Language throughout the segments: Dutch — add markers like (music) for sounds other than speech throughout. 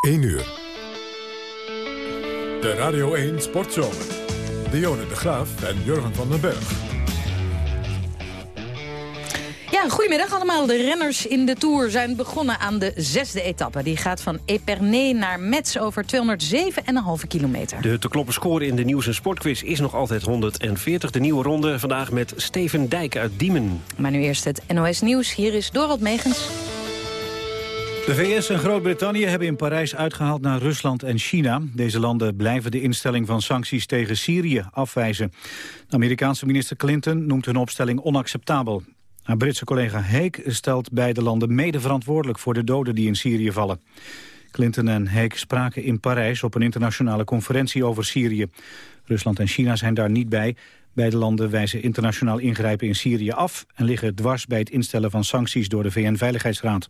1 uur. De Radio 1 Sportzomer. Dionne de Graaf en Jurgen van den Berg. Ja, goedemiddag allemaal. De renners in de Tour zijn begonnen aan de zesde etappe. Die gaat van Epernay naar Metz over 207,5 kilometer. De te kloppen score in de Nieuws- en Sportquiz is nog altijd 140. De nieuwe ronde vandaag met Steven Dijk uit Diemen. Maar nu eerst het NOS Nieuws. Hier is Dorald Megens. De VS en Groot-Brittannië hebben in Parijs uitgehaald naar Rusland en China. Deze landen blijven de instelling van sancties tegen Syrië afwijzen. De Amerikaanse minister Clinton noemt hun opstelling onacceptabel. Haar Britse collega Heek stelt beide landen mede verantwoordelijk voor de doden die in Syrië vallen. Clinton en Heek spraken in Parijs op een internationale conferentie over Syrië. Rusland en China zijn daar niet bij. Beide landen wijzen internationaal ingrijpen in Syrië af... en liggen dwars bij het instellen van sancties door de VN-veiligheidsraad.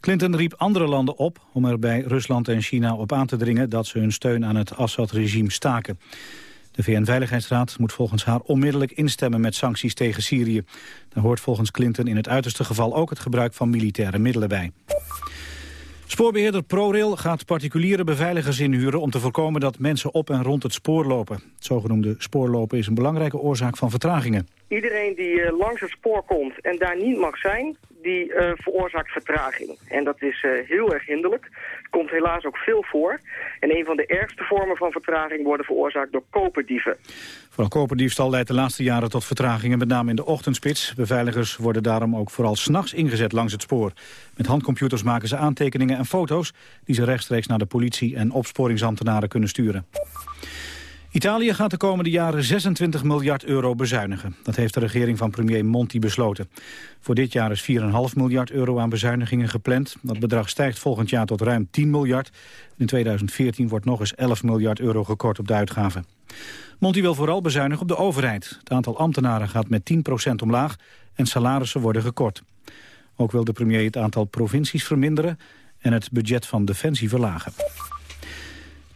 Clinton riep andere landen op om er bij Rusland en China op aan te dringen... dat ze hun steun aan het Assad-regime staken. De VN-veiligheidsraad moet volgens haar onmiddellijk instemmen met sancties tegen Syrië. Daar hoort volgens Clinton in het uiterste geval ook het gebruik van militaire middelen bij. Spoorbeheerder ProRail gaat particuliere beveiligers inhuren om te voorkomen dat mensen op en rond het spoor lopen. Het zogenoemde spoorlopen is een belangrijke oorzaak van vertragingen. Iedereen die uh, langs het spoor komt en daar niet mag zijn, die uh, veroorzaakt vertraging. En dat is uh, heel erg hinderlijk. Komt helaas ook veel voor. En een van de ergste vormen van vertraging worden veroorzaakt door koperdieven. Vooral koperdiefstal leidt de laatste jaren tot vertragingen, met name in de ochtendspits. Beveiligers worden daarom ook vooral s'nachts ingezet langs het spoor. Met handcomputers maken ze aantekeningen en foto's... die ze rechtstreeks naar de politie en opsporingsambtenaren kunnen sturen. Italië gaat de komende jaren 26 miljard euro bezuinigen. Dat heeft de regering van premier Monti besloten. Voor dit jaar is 4,5 miljard euro aan bezuinigingen gepland. Dat bedrag stijgt volgend jaar tot ruim 10 miljard. In 2014 wordt nog eens 11 miljard euro gekort op de uitgaven. Monti wil vooral bezuinigen op de overheid. Het aantal ambtenaren gaat met 10% omlaag en salarissen worden gekort. Ook wil de premier het aantal provincies verminderen en het budget van Defensie verlagen.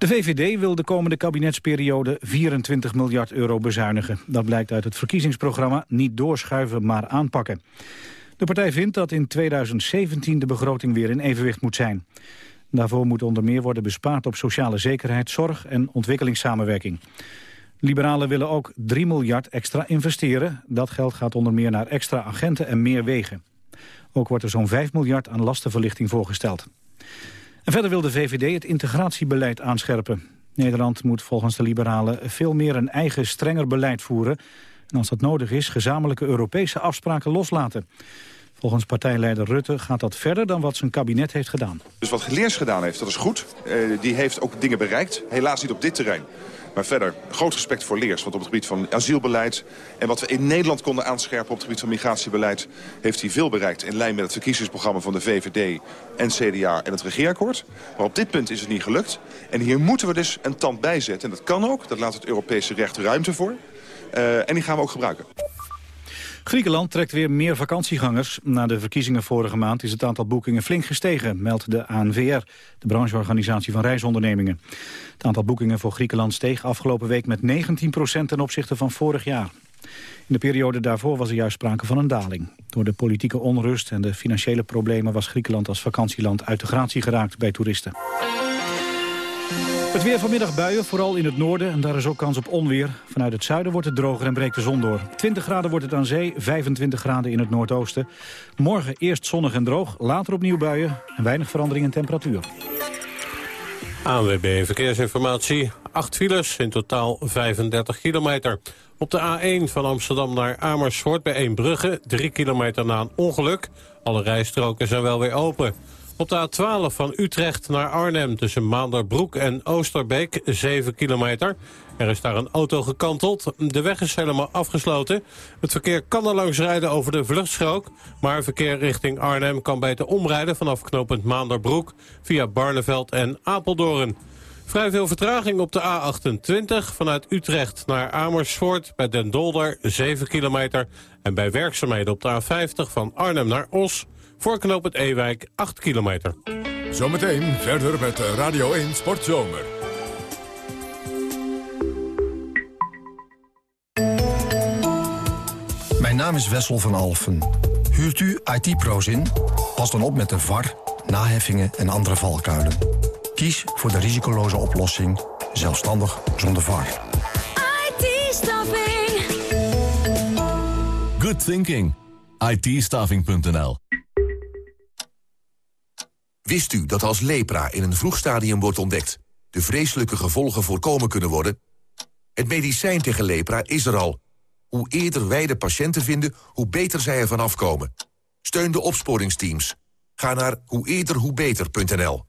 De VVD wil de komende kabinetsperiode 24 miljard euro bezuinigen. Dat blijkt uit het verkiezingsprogramma Niet doorschuiven, maar aanpakken. De partij vindt dat in 2017 de begroting weer in evenwicht moet zijn. Daarvoor moet onder meer worden bespaard op sociale zekerheid, zorg en ontwikkelingssamenwerking. Liberalen willen ook 3 miljard extra investeren. Dat geld gaat onder meer naar extra agenten en meer wegen. Ook wordt er zo'n 5 miljard aan lastenverlichting voorgesteld. En verder wil de VVD het integratiebeleid aanscherpen. Nederland moet volgens de liberalen veel meer een eigen strenger beleid voeren. En als dat nodig is, gezamenlijke Europese afspraken loslaten. Volgens partijleider Rutte gaat dat verder dan wat zijn kabinet heeft gedaan. Dus wat Leers gedaan heeft, dat is goed. Uh, die heeft ook dingen bereikt. Helaas niet op dit terrein. Maar verder, groot respect voor Leers. Want op het gebied van asielbeleid... en wat we in Nederland konden aanscherpen op het gebied van migratiebeleid... heeft hij veel bereikt in lijn met het verkiezingsprogramma van de VVD en CDA en het regeerakkoord. Maar op dit punt is het niet gelukt. En hier moeten we dus een tand bij zetten. En dat kan ook, dat laat het Europese recht ruimte voor. Uh, en die gaan we ook gebruiken. Griekenland trekt weer meer vakantiegangers. Na de verkiezingen vorige maand is het aantal boekingen flink gestegen, meldt de ANVR, de brancheorganisatie van reisondernemingen. Het aantal boekingen voor Griekenland steeg afgelopen week met 19% ten opzichte van vorig jaar. In de periode daarvoor was er juist sprake van een daling. Door de politieke onrust en de financiële problemen was Griekenland als vakantieland uit de gratie geraakt bij toeristen. Het weer vanmiddag buien, vooral in het noorden. En daar is ook kans op onweer. Vanuit het zuiden wordt het droger en breekt de zon door. 20 graden wordt het aan zee, 25 graden in het noordoosten. Morgen eerst zonnig en droog, later opnieuw buien... en weinig verandering in temperatuur. ANWB Verkeersinformatie. 8 files, in totaal 35 kilometer. Op de A1 van Amsterdam naar Amersfoort bij Eembrugge... 3 kilometer na een ongeluk. Alle rijstroken zijn wel weer open. Op de A12 van Utrecht naar Arnhem tussen Maanderbroek en Oosterbeek, 7 kilometer. Er is daar een auto gekanteld. De weg is helemaal afgesloten. Het verkeer kan er langs rijden over de vluchtstrook. Maar verkeer richting Arnhem kan beter omrijden vanaf knooppunt Maanderbroek... via Barneveld en Apeldoorn. Vrij veel vertraging op de A28 vanuit Utrecht naar Amersfoort... bij Den Dolder, 7 kilometer. En bij werkzaamheden op de A50 van Arnhem naar Os... Voor knoop het Ewijk 8 kilometer. Zometeen verder met Radio 1 Sportzomer. Mijn naam is Wessel van Alfen. Huurt u IT-pro's in? Pas dan op met de VAR, naheffingen en andere valkuilen. Kies voor de risicoloze oplossing, zelfstandig zonder VAR. IT-staffing. Good thinking. it Wist u dat als lepra in een vroeg stadium wordt ontdekt... de vreselijke gevolgen voorkomen kunnen worden? Het medicijn tegen lepra is er al. Hoe eerder wij de patiënten vinden, hoe beter zij ervan afkomen. Steun de opsporingsteams. Ga naar hoe eerder hoe beter.nl.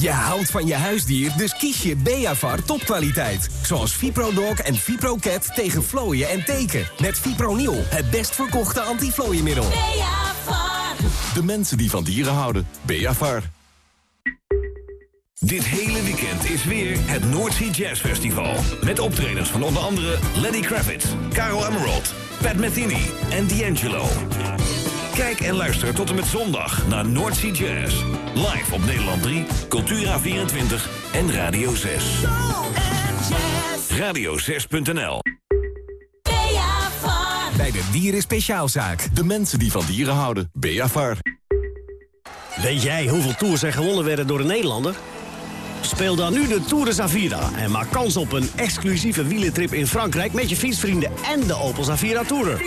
Je houdt van je huisdier, dus kies je Beavar topkwaliteit. Zoals ViproDog en ViproCat tegen vlooien en teken. Met Fipronil, het best verkochte antiflooienmiddel. Beavar. De mensen die van dieren houden. Beavar. Dit hele weekend is weer het Noordsea Jazz Festival. Met optredens van onder andere Lenny Kravitz, Caro Emerald, Pat Metheny en D'Angelo. Kijk en luister tot en met zondag naar Noordsea Jazz. Live op Nederland 3, Cultura24 en Radio 6. Radio6.nl Bij de Dieren Speciaalzaak. De mensen die van dieren houden. Beavar. Weet jij hoeveel tours er gewonnen werden door een Nederlander? Speel dan nu de Tour de Zavira en maak kans op een exclusieve wielentrip in Frankrijk... met je fietsvrienden en de Opel Zavira Tourer.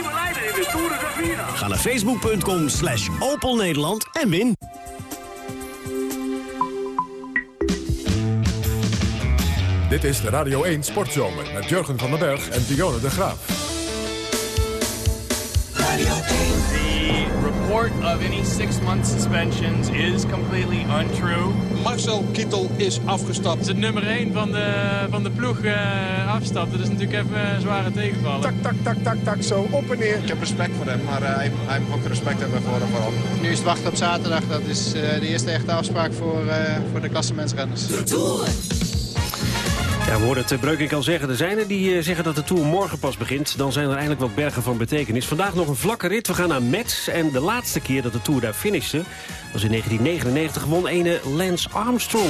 Ga naar facebook.com slash Opel Nederland en win. Dit is de Radio 1 Sportzomer met Jurgen van den Berg en Dionne de Graaf. The report of any six-month suspensions is completely untrue. Marcel Kittel is afgestapt. Als het nummer 1 van de, van de ploeg uh, afstapt, dat is natuurlijk even een zware tegenvaller. Tak, tak, tak, tak, tak, zo op en neer. Ik heb respect voor hem, maar uh, hij, hij moet ook respect hebben voor hem vooral. Nu is het wachten op zaterdag. Dat is uh, de eerste echte afspraak voor, voor de klassementsrenners. Ja, we hoorden het Breukink al zeggen. Er zijn er die zeggen dat de Tour morgen pas begint. Dan zijn er eindelijk wat bergen van betekenis. Vandaag nog een vlakke rit. We gaan naar Metz. En de laatste keer dat de Tour daar finishte... was in 1999 won ene Lance Armstrong.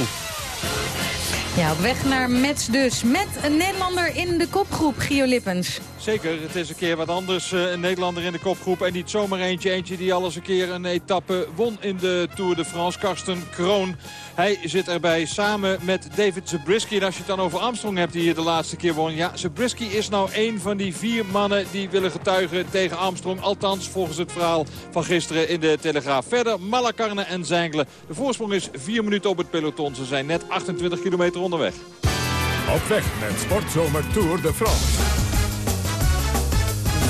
Ja, op weg naar Metz dus. Met een Nederlander in de kopgroep, Gio Lippens. Zeker, het is een keer wat anders. Een Nederlander in de kopgroep. En niet zomaar eentje. Eentje die al eens een keer een etappe won in de Tour de France. Karsten Kroon. Hij zit erbij samen met David Zabriskie. En als je het dan over Armstrong hebt die hier de laatste keer won. Ja, Zabriskie is nou een van die vier mannen die willen getuigen tegen Armstrong. Althans, volgens het verhaal van gisteren in de Telegraaf. Verder Malakarne en Zengelen. De voorsprong is vier minuten op het peloton. Ze zijn net 28 kilometer onderweg. Op weg met Sportzomer Tour de France.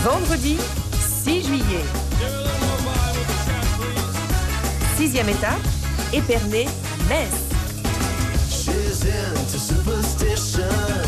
Vendredi 6 juillet. Sixième étape, Épernay, She's into superstition.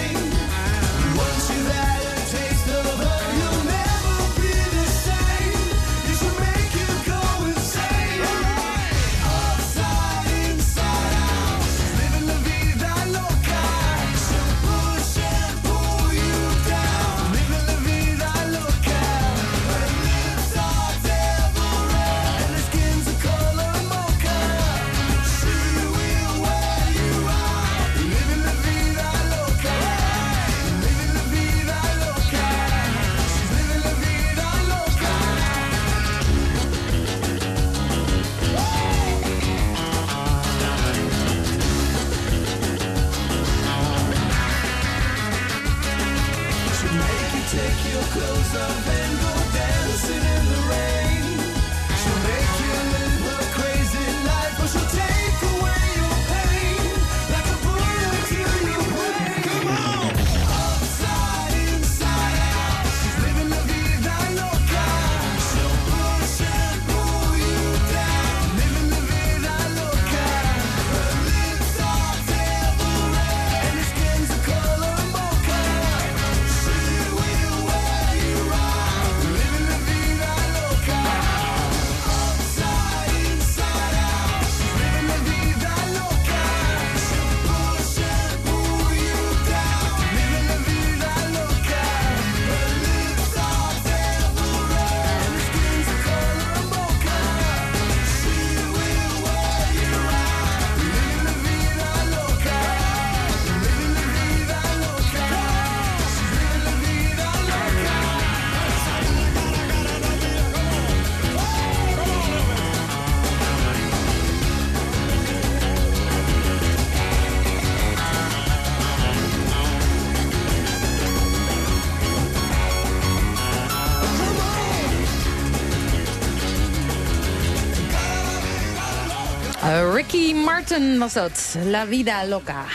Was dat. La Vida Loca.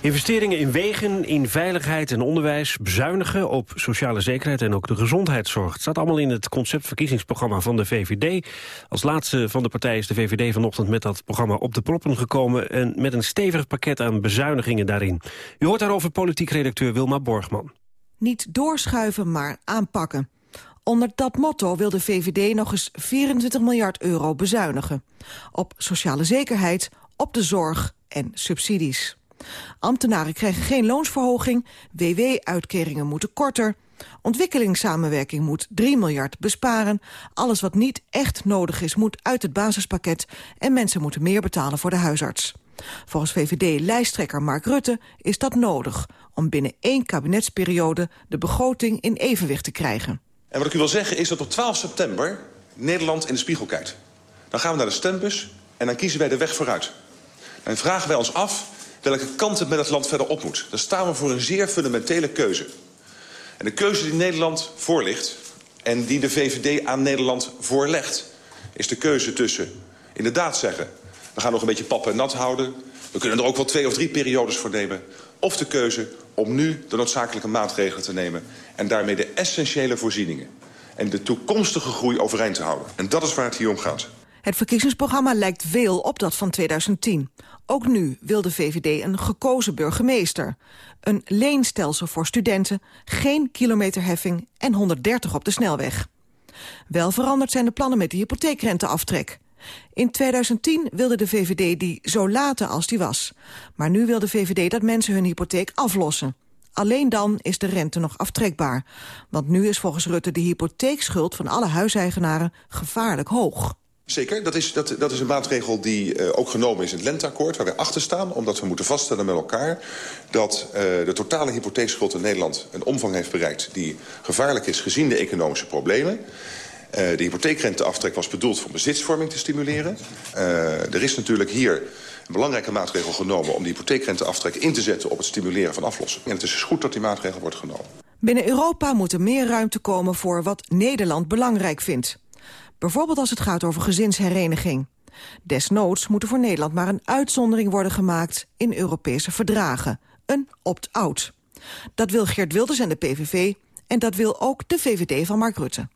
Investeringen in wegen, in veiligheid en onderwijs, bezuinigen op sociale zekerheid en ook de gezondheidszorg. Het staat allemaal in het conceptverkiezingsprogramma van de VVD. Als laatste van de partij is de VVD vanochtend met dat programma op de proppen gekomen en met een stevig pakket aan bezuinigingen daarin. U hoort daarover politiek redacteur Wilma Borgman. Niet doorschuiven, maar aanpakken. Onder dat motto wil de VVD nog eens 24 miljard euro bezuinigen. Op sociale zekerheid, op de zorg en subsidies. Ambtenaren krijgen geen loonsverhoging, WW-uitkeringen moeten korter... ontwikkelingssamenwerking moet 3 miljard besparen... alles wat niet echt nodig is moet uit het basispakket... en mensen moeten meer betalen voor de huisarts. Volgens VVD-lijsttrekker Mark Rutte is dat nodig... om binnen één kabinetsperiode de begroting in evenwicht te krijgen. En wat ik u wil zeggen is dat op 12 september Nederland in de spiegel kijkt. Dan gaan we naar de stembus en dan kiezen wij de weg vooruit. Dan vragen wij ons af welke kant het met het land verder op moet. Dan staan we voor een zeer fundamentele keuze. En de keuze die Nederland voorligt en die de VVD aan Nederland voorlegt... is de keuze tussen inderdaad zeggen... we gaan nog een beetje pap en nat houden... we kunnen er ook wel twee of drie periodes voor nemen... of de keuze om nu de noodzakelijke maatregelen te nemen... en daarmee de essentiële voorzieningen en de toekomstige groei overeind te houden. En dat is waar het hier om gaat. Het verkiezingsprogramma lijkt veel op dat van 2010. Ook nu wil de VVD een gekozen burgemeester. Een leenstelsel voor studenten, geen kilometerheffing en 130 op de snelweg. Wel veranderd zijn de plannen met de hypotheekrenteaftrek. In 2010 wilde de VVD die zo laten als die was. Maar nu wil de VVD dat mensen hun hypotheek aflossen. Alleen dan is de rente nog aftrekbaar. Want nu is volgens Rutte de hypotheekschuld van alle huiseigenaren gevaarlijk hoog. Zeker, dat is, dat, dat is een maatregel die uh, ook genomen is in het lenteakkoord... waar wij achter staan, omdat we moeten vaststellen met elkaar... dat uh, de totale hypotheekschuld in Nederland een omvang heeft bereikt... die gevaarlijk is gezien de economische problemen. Uh, de hypotheekrenteaftrek was bedoeld om bezitsvorming te stimuleren. er is natuurlijk hier een belangrijke maatregel genomen... om die hypotheekrenteaftrek in te zetten op het stimuleren van aflossen. En het is dus goed dat die maatregel wordt genomen. Binnen Europa moet er meer ruimte komen voor wat Nederland belangrijk vindt. Bijvoorbeeld als het gaat over gezinshereniging. Desnoods moet er voor Nederland maar een uitzondering worden gemaakt in Europese verdragen. Een opt-out. Dat wil Geert Wilders en de PVV en dat wil ook de VVD van Mark Rutte.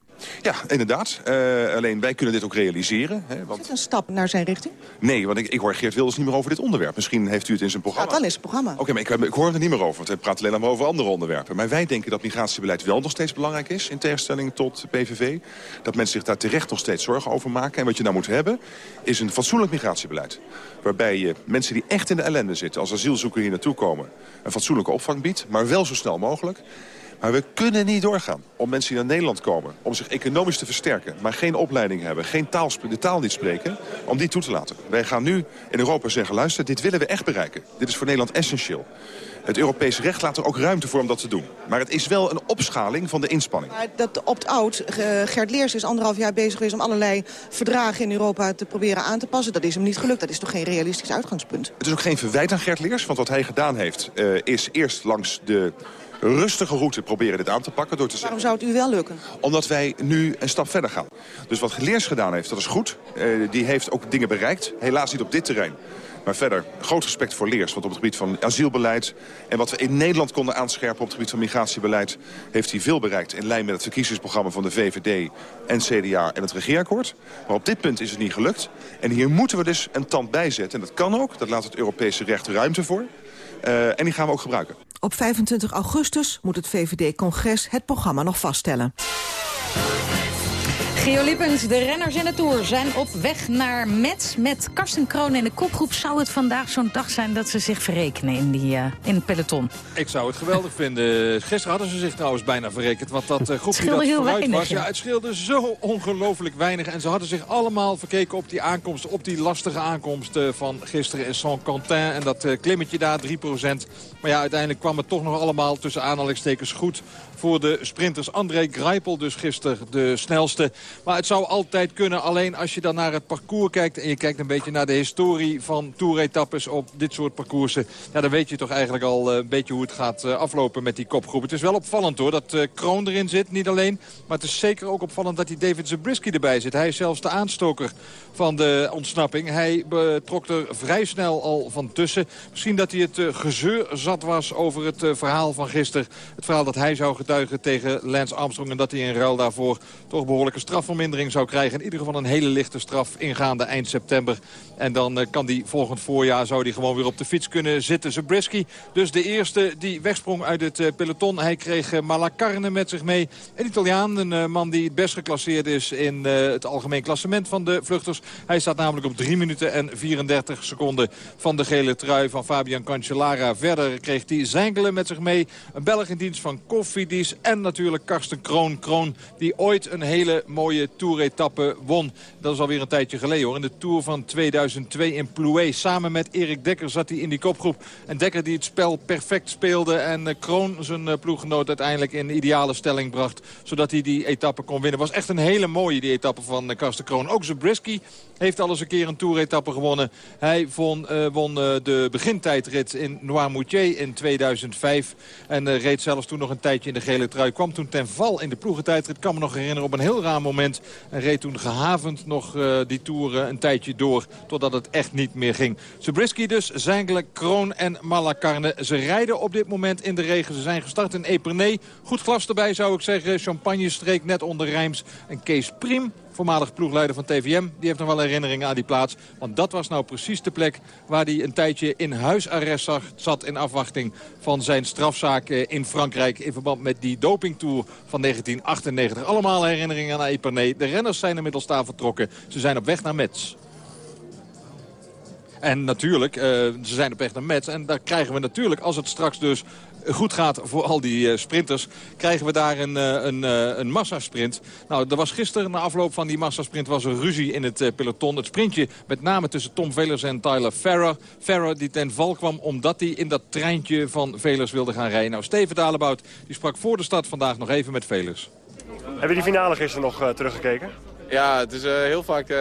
Ja, inderdaad. Uh, alleen wij kunnen dit ook realiseren. Hè, want... Is het een stap naar zijn richting? Nee, want ik, ik hoor Geert Wilders niet meer over dit onderwerp. Misschien heeft u het in zijn programma. Ja, dan is het programma. Oké, okay, maar ik, ik, hoor het er niet meer over. Want hij praat alleen maar over andere onderwerpen. Maar wij denken dat migratiebeleid wel nog steeds belangrijk is... in tegenstelling tot PVV. Dat mensen zich daar terecht nog steeds zorgen over maken. En wat je nou moet hebben, is een fatsoenlijk migratiebeleid. Waarbij je mensen die echt in de ellende zitten... als asielzoeker hier naartoe komen... een fatsoenlijke opvang biedt, maar wel zo snel mogelijk... Maar we kunnen niet doorgaan om mensen die naar Nederland komen... om zich economisch te versterken, maar geen opleiding hebben... geen taal, de taal niet spreken, om die toe te laten. Wij gaan nu in Europa zeggen, luister, dit willen we echt bereiken. Dit is voor Nederland essentieel. Het Europese recht laat er ook ruimte voor om dat te doen. Maar het is wel een opschaling van de inspanning. Maar dat opt-out, Gert Leers is anderhalf jaar bezig geweest... om allerlei verdragen in Europa te proberen aan te passen. Dat is hem niet gelukt. Dat is toch geen realistisch uitgangspunt? Het is ook geen verwijt aan Gert Leers. Want wat hij gedaan heeft, uh, is eerst langs de rustige route proberen dit aan te pakken. Door te Waarom zou het u wel lukken? Omdat wij nu een stap verder gaan. Dus wat Leers gedaan heeft, dat is goed. Uh, die heeft ook dingen bereikt. Helaas niet op dit terrein. Maar verder, groot respect voor Leers. Want op het gebied van asielbeleid... en wat we in Nederland konden aanscherpen op het gebied van migratiebeleid... heeft hij veel bereikt in lijn met het verkiezingsprogramma van de VVD... en CDA en het regeerakkoord. Maar op dit punt is het niet gelukt. En hier moeten we dus een tand bij zetten. En dat kan ook. Dat laat het Europese recht ruimte voor. Uh, en die gaan we ook gebruiken. Op 25 augustus moet het VVD-congres het programma nog vaststellen. Geo Lippens, de renners in de Tour zijn op weg naar Metz. Met Karsten Kroon in de kopgroep zou het vandaag zo'n dag zijn... dat ze zich verrekenen in, die, uh, in het peloton. Ik zou het geweldig vinden. Gisteren hadden ze zich trouwens bijna verrekend. Want dat (laughs) uh, groepje dat heel vooruit weinig, was, ja, het scheelde zo ongelooflijk weinig. En ze hadden zich allemaal verkeken op die aankomst. Op die lastige aankomst uh, van gisteren in Saint-Quentin. En dat klimmetje daar, 3%. Maar ja, uiteindelijk kwam het toch nog allemaal tussen aanhalingstekens goed voor de sprinters. André Greipel dus gisteren de snelste. Maar het zou altijd kunnen, alleen als je dan naar het parcours kijkt... en je kijkt een beetje naar de historie van toeretappes op dit soort parcoursen... Ja, dan weet je toch eigenlijk al eh, een beetje hoe het gaat eh, aflopen met die kopgroep. Het is wel opvallend hoor, dat uh, Kroon erin zit, niet alleen. Maar het is zeker ook opvallend dat die David Zabriskie erbij zit. Hij is zelfs de aanstoker van de ontsnapping. Hij trok er vrij snel al van tussen. Misschien dat hij het gezeur zat was over het verhaal van gisteren. Het verhaal dat hij zou getuigen tegen Lance Armstrong... en dat hij in ruil daarvoor toch behoorlijke strafvermindering zou krijgen. In ieder geval een hele lichte straf ingaande eind september. En dan kan die volgend voorjaar zou die gewoon weer op de fiets kunnen zitten. Zabriskie, dus de eerste die wegsprong uit het peloton. Hij kreeg Malacarne met zich mee. Een Italiaan, een man die het best geclasseerd is in het algemeen klassement van de vluchters. Hij staat namelijk op 3 minuten en 34 seconden van de gele trui van Fabian Cancellara. Verder kreeg hij Zengelen met zich mee. Een Belg in dienst van En natuurlijk Karsten Kroon. Kroon die ooit een hele mooie toeretappe won. Dat is alweer een tijdje geleden hoor. In de Tour van 2002 in Plouay. Samen met Erik Dekker zat hij in die kopgroep. En Dekker die het spel perfect speelde. En Kroon zijn ploeggenoot uiteindelijk in ideale stelling bracht. Zodat hij die etappe kon winnen. Was echt een hele mooie die etappe van Karsten Kroon. Ook Zabriskie heeft al eens een keer een toeretappe gewonnen. Hij won, won de begintijdrit in Noirmoutier in 2005. En reed zelfs toen nog een tijdje in de gele trui. Kwam toen ten val in de ploegentijdrit. kan me nog herinneren op een heel raar moment. En reed toen gehavend nog die toer een tijdje door. Totdat het echt niet meer ging. Zabriskie dus, Zengelen, Kroon en Malacarne. Ze rijden op dit moment in de regen. Ze zijn gestart in Epernay. Goed glas erbij zou ik zeggen. Champagne streek net onder Rijms. En Kees Prim voormalig ploegleider van TVM. Die heeft nog wel herinneringen aan die plaats. Want dat was nou precies de plek waar hij een tijdje in huisarrest zat... in afwachting van zijn strafzaak in Frankrijk... in verband met die dopingtour van 1998. Allemaal herinneringen aan Epernay. De renners zijn inmiddels daar vertrokken. Ze zijn op weg naar Metz. En natuurlijk, uh, ze zijn op weg naar Metz. En daar krijgen we natuurlijk, als het straks dus goed gaat voor al die uh, sprinters... krijgen we daar een, uh, een, uh, een massasprint. Nou, er was gisteren na afloop van die massasprint was er ruzie in het peloton. Het sprintje met name tussen Tom Velers en Tyler Ferrer. Ferrer die ten val kwam omdat hij in dat treintje van Velers wilde gaan rijden. Nou, Steven Dalebout die sprak voor de start vandaag nog even met Velers. Heb je die finale gisteren nog teruggekeken? Ja, het is uh, heel vaak, uh,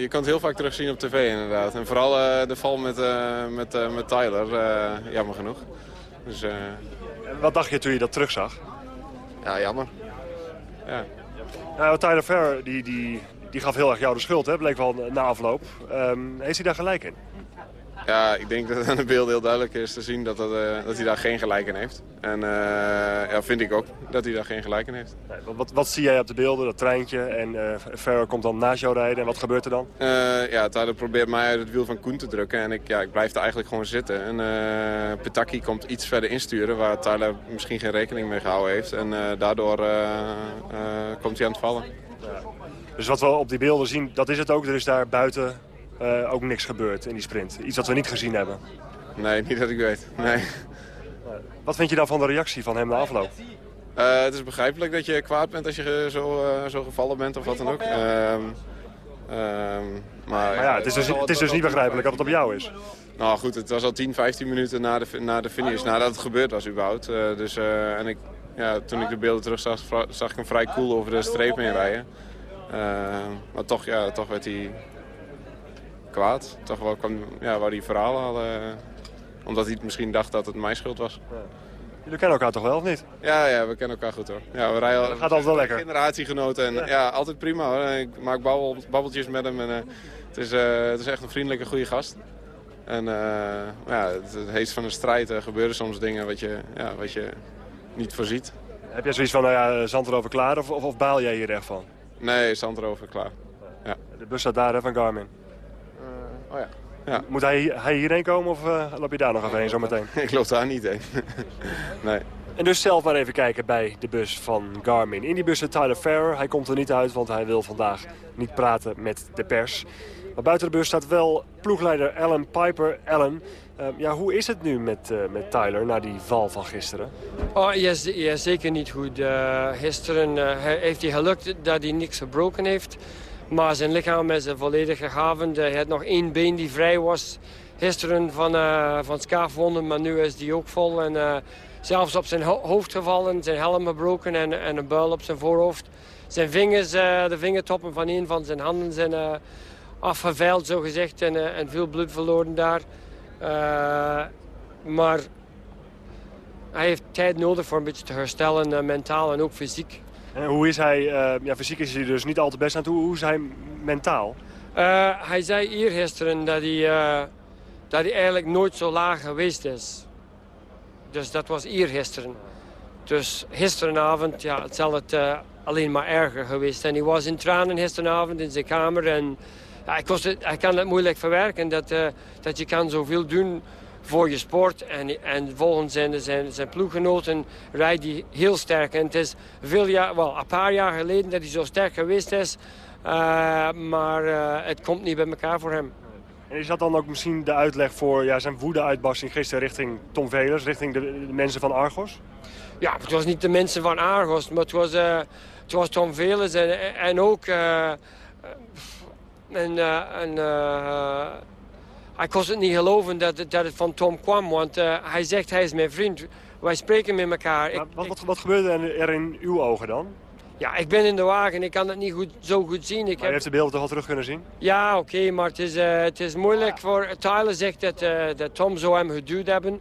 je kan het heel vaak terugzien op tv inderdaad. En vooral uh, de val met, met, met Tyler, jammer genoeg. Dus, Wat dacht je toen je dat terugzag? Ja, jammer. Ja. Nou, Tyler Fair die, die, die gaf heel erg jou de schuld, hè? bleek wel na afloop. Um, heeft hij daar gelijk in? Ja, ik denk dat het aan de beeld heel duidelijk is te zien dat, dat, uh, dat hij daar geen gelijk in heeft. En uh, ja, vind ik ook dat hij daar geen gelijk in heeft. Nee, wat, wat zie jij op de beelden, dat treintje en uh, Ferrer komt dan naast jou rijden en wat gebeurt er dan? ja, Tyler probeert mij uit het wiel van Koen te drukken en ik, ja, ik blijf er eigenlijk gewoon zitten. En Petaki komt iets verder insturen waar Tyler misschien geen rekening mee gehouden heeft. En daardoor komt hij aan het vallen. Ja. Dus wat we op die beelden zien, dat is het ook. Er is daar buiten uh, ook niks gebeurd in die sprint. Iets wat we niet gezien hebben. Nee, niet dat ik weet. Nee. Wat vind je dan van de reactie van hem na afloop? Uh, het is begrijpelijk dat je kwaad bent als je zo, uh, zo gevallen bent of wat dan ook. Uh, maar, maar, ja, het is dus, het is dus niet begrijpelijk dat het op jou is. Nou goed, het was al 10, 15 minuten na de, na de finish, nadat het gebeurd was überhaupt. dus, en ik, ja, toen ik de beelden terug zag, zag ik hem vrij cool over de streep heen rijden. maar toch, ja, toch werd hij kwaad. Toch wel kwam, ja, wou die verhalen halen. omdat hij misschien dacht dat het mijn schuld was. Jullie kennen elkaar toch wel, of niet? Ja, ja we kennen elkaar goed hoor. Ja, we rijden, dat gaat altijd wel lekker. Generatiegenoten en ja. ja. altijd prima hoor. Ik maak babbel, babbeltjes met hem en uh, het, is, uh, het is echt een vriendelijke, goede gast. En uh, ja, het, het heet van een strijd gebeuren soms dingen wat je, ja, wat je niet voorziet. Heb jij zoiets van, nou ja, zand erover klaar of, of, of baal jij hier echt van? Nee, zand erover klaar. Ja. De bus staat daar hè, van Garmin. Oh ja. ja. Moet hij, hij hierheen komen of uh, loop je daar nog even heen zometeen? (laughs) Ik loop daar niet heen. (laughs) nee. En dus zelf maar even kijken bij de bus van Garmin. In die bus zit Tyler Ferrer. Hij komt er niet uit, want hij wil vandaag niet praten met de pers. Maar buiten de bus staat wel ploegleider Alan Piper. Alan, uh, ja, hoe is het nu met, uh, met Tyler na die val van gisteren? Oh, ja, zeker niet goed. Uh, gisteren heeft hij gelukt dat hij niks gebroken heeft. Maar zijn lichaam is volledig gehavend. Hij had nog één been die vrij was gisteren van, uh, van schaafwonden, maar nu is die ook vol. En uh, zelfs op zijn ho- hoofd gevallen, zijn helm gebroken en, en een buil op zijn voorhoofd. Zijn vingers, eh, de vingertoppen van een van zijn handen zijn eh, afgeveild, zo gezegd, en, eh, en veel bloed verloren daar. Eh, maar hij heeft tijd nodig voor een beetje te herstellen, eh, mentaal en ook fysiek. En hoe is hij, eh, ja, fysiek is hij dus niet al te best aan toe. Hoe is hij mentaal? Eh, hij zei hier gisteren dat hij, eh, dat hij eigenlijk nooit zo laag geweest is. Dus dat was hier gisteren. Dus gisterenavond, ja, het zal het alleen maar erger geweest. En hij was in tranen gisteravond in zijn kamer. En ja, ik kan het moeilijk verwerken dat, eh, dat je kan zoveel doen voor je sport. En, en volgens zijn, zijn, zijn ploeggenoten rijdt hij heel sterk. En het is veel jaar, wel, een paar jaar geleden dat hij zo sterk geweest is. Eh, maar eh, het komt niet bij elkaar voor hem. En is dat dan ook misschien de uitleg voor ja, zijn woede-uitbarsting gisteren richting Tom Velers, richting de, de mensen van Argos? Ja, het was niet de mensen van Argos, maar het was, eh, het was Tom Velens en, en ook... eh, en, eh, en, eh, hij kon het niet geloven dat, het- dat het van Tom kwam, want eh, hij zegt hij is mijn vriend. Wij spreken met elkaar. Wat, wat, wat gebeurde er in uw ogen dan? ja, ik ben in de wagen, ik kan het niet goed, zo goed zien. Ik Maar je heb, heeft de beelden toch al terug kunnen zien? ja, oké, maar het is, eh, het is moeilijk voor... Tyler zegt dat, eh, dat Tom zou hem geduwd hebben.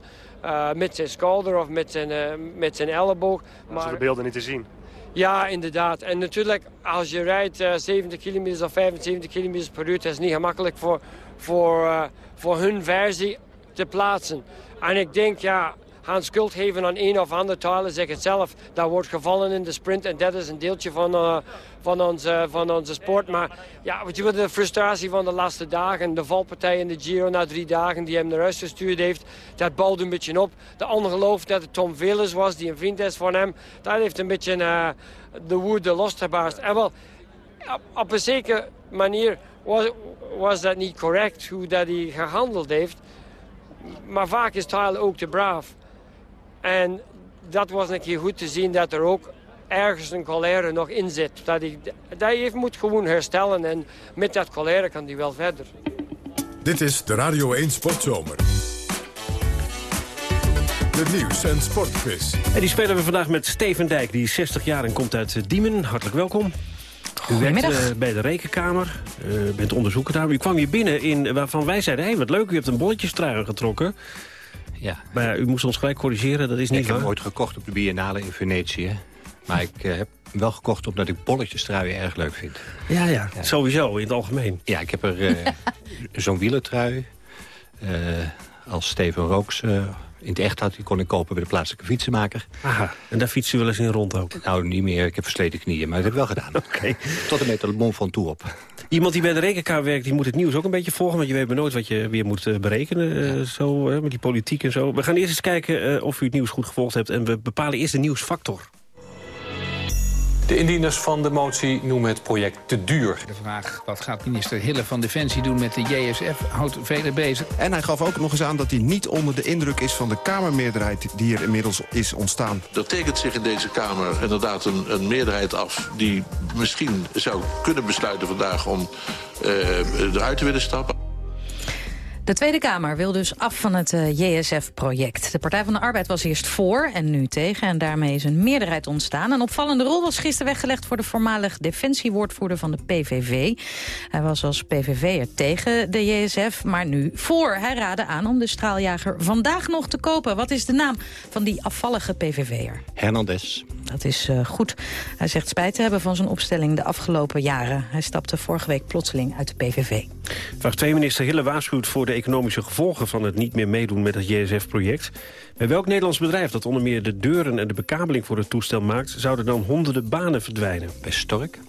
met zijn schouder of met zijn, met zijn elleboog. Maar... zijn de beelden niet te zien. Ja, inderdaad. En natuurlijk, als je rijdt eh, 70 kilometer of 75 kilometer per uur... het is niet gemakkelijk voor, voor, eh, voor hun versie te plaatsen. En ik denk, ja, gaan schuld geven aan een of ander Tyler, zeg het zelf. Dat wordt gevallen in de sprint en dat is een deeltje van, eh, van, onze, van onze sport. Maar ja, wat je wil, de frustratie van de laatste dagen... de valpartij in de Giro na drie dagen die hem naar huis gestuurd heeft... dat bouwde een beetje op. De ongeloof dat het Tom Velers was, die een vriend is van hem... dat heeft een beetje eh, de woede losgebaarst. En wel, op een zekere manier was, was dat niet correct hoe dat hij gehandeld heeft. Maar vaak is Tyler ook te braaf. En dat was een keer goed te zien dat er ook ergens een colère nog in zit. Dat hij, dat hij moet gewoon herstellen en met dat colère kan hij wel verder. Dit is de Radio 1 Sportzomer. De nieuws- en sportquiz. En die spelen we vandaag met Steven Dijk, die is 60 jaar en komt uit Diemen. Hartelijk welkom. U werkt eh, bij de Rekenkamer, uh, bent onderzoeker daar. U kwam hier binnen in, waarvan wij zeiden, hé, wat leuk, u hebt een bolletjestrui getrokken. Ja. Maar u moest ons gelijk corrigeren, dat is niet ik heb waar. hem ooit gekocht op de Biennale in Venetië. Maar ik eh, heb hem wel gekocht omdat ik bolletjestruien erg leuk vind. Ja, ja, sowieso, in het algemeen. Ja, ik heb er eh, (laughs) zo'n wielertrui. eh, als Steven Rooks eh, in het echt had, die kon ik kopen bij de plaatselijke fietsenmaker. Aha, en daar fietsen we wel eens in rond ook. Nou, niet meer. Ik heb versleten knieën, maar dat heb ik wel gedaan. (laughs) Oké. Tot en met de Mont Ventoux op. Iemand die bij de rekenkamer werkt, die moet het nieuws ook een beetje volgen... want je weet maar nooit wat je weer moet eh, berekenen, eh, zo, met die politiek en zo. We gaan eerst eens kijken eh, of u het nieuws goed gevolgd hebt... en we bepalen eerst de nieuwsfactor. De indieners van de motie noemen het project te duur. De vraag wat gaat minister Hille van Defensie doen met de JSF houdt velen bezig. En hij gaf ook nog eens aan dat hij niet onder de indruk is van de Kamermeerderheid die er inmiddels is ontstaan. Er tekent zich in deze Kamer inderdaad een, een meerderheid af... die misschien zou kunnen besluiten vandaag om eh, eruit te willen stappen. De Tweede Kamer wil dus af van het eh, JSF-project. De Partij van de Arbeid was eerst voor en nu tegen... en daarmee is een meerderheid ontstaan. Een opvallende rol was gisteren weggelegd... voor de voormalig defensiewoordvoerder van de PVV. Hij was als PVV'er tegen de JSF, maar nu voor. Hij raadde aan om de straaljager vandaag nog te kopen. Wat is de naam van die afvallige PVV'er? Hernandez. Dat is eh, goed. Hij zegt spijt te hebben van zijn opstelling de afgelopen jaren. Hij stapte vorige week plotseling uit de PVV. Vraag 2, minister Hille waarschuwt voor de economische gevolgen... van het niet meer meedoen met het JSF-project. Bij welk Nederlands bedrijf dat onder meer de deuren en de bekabeling voor het toestel maakt... zouden dan honderden banen verdwijnen? Bij Stork?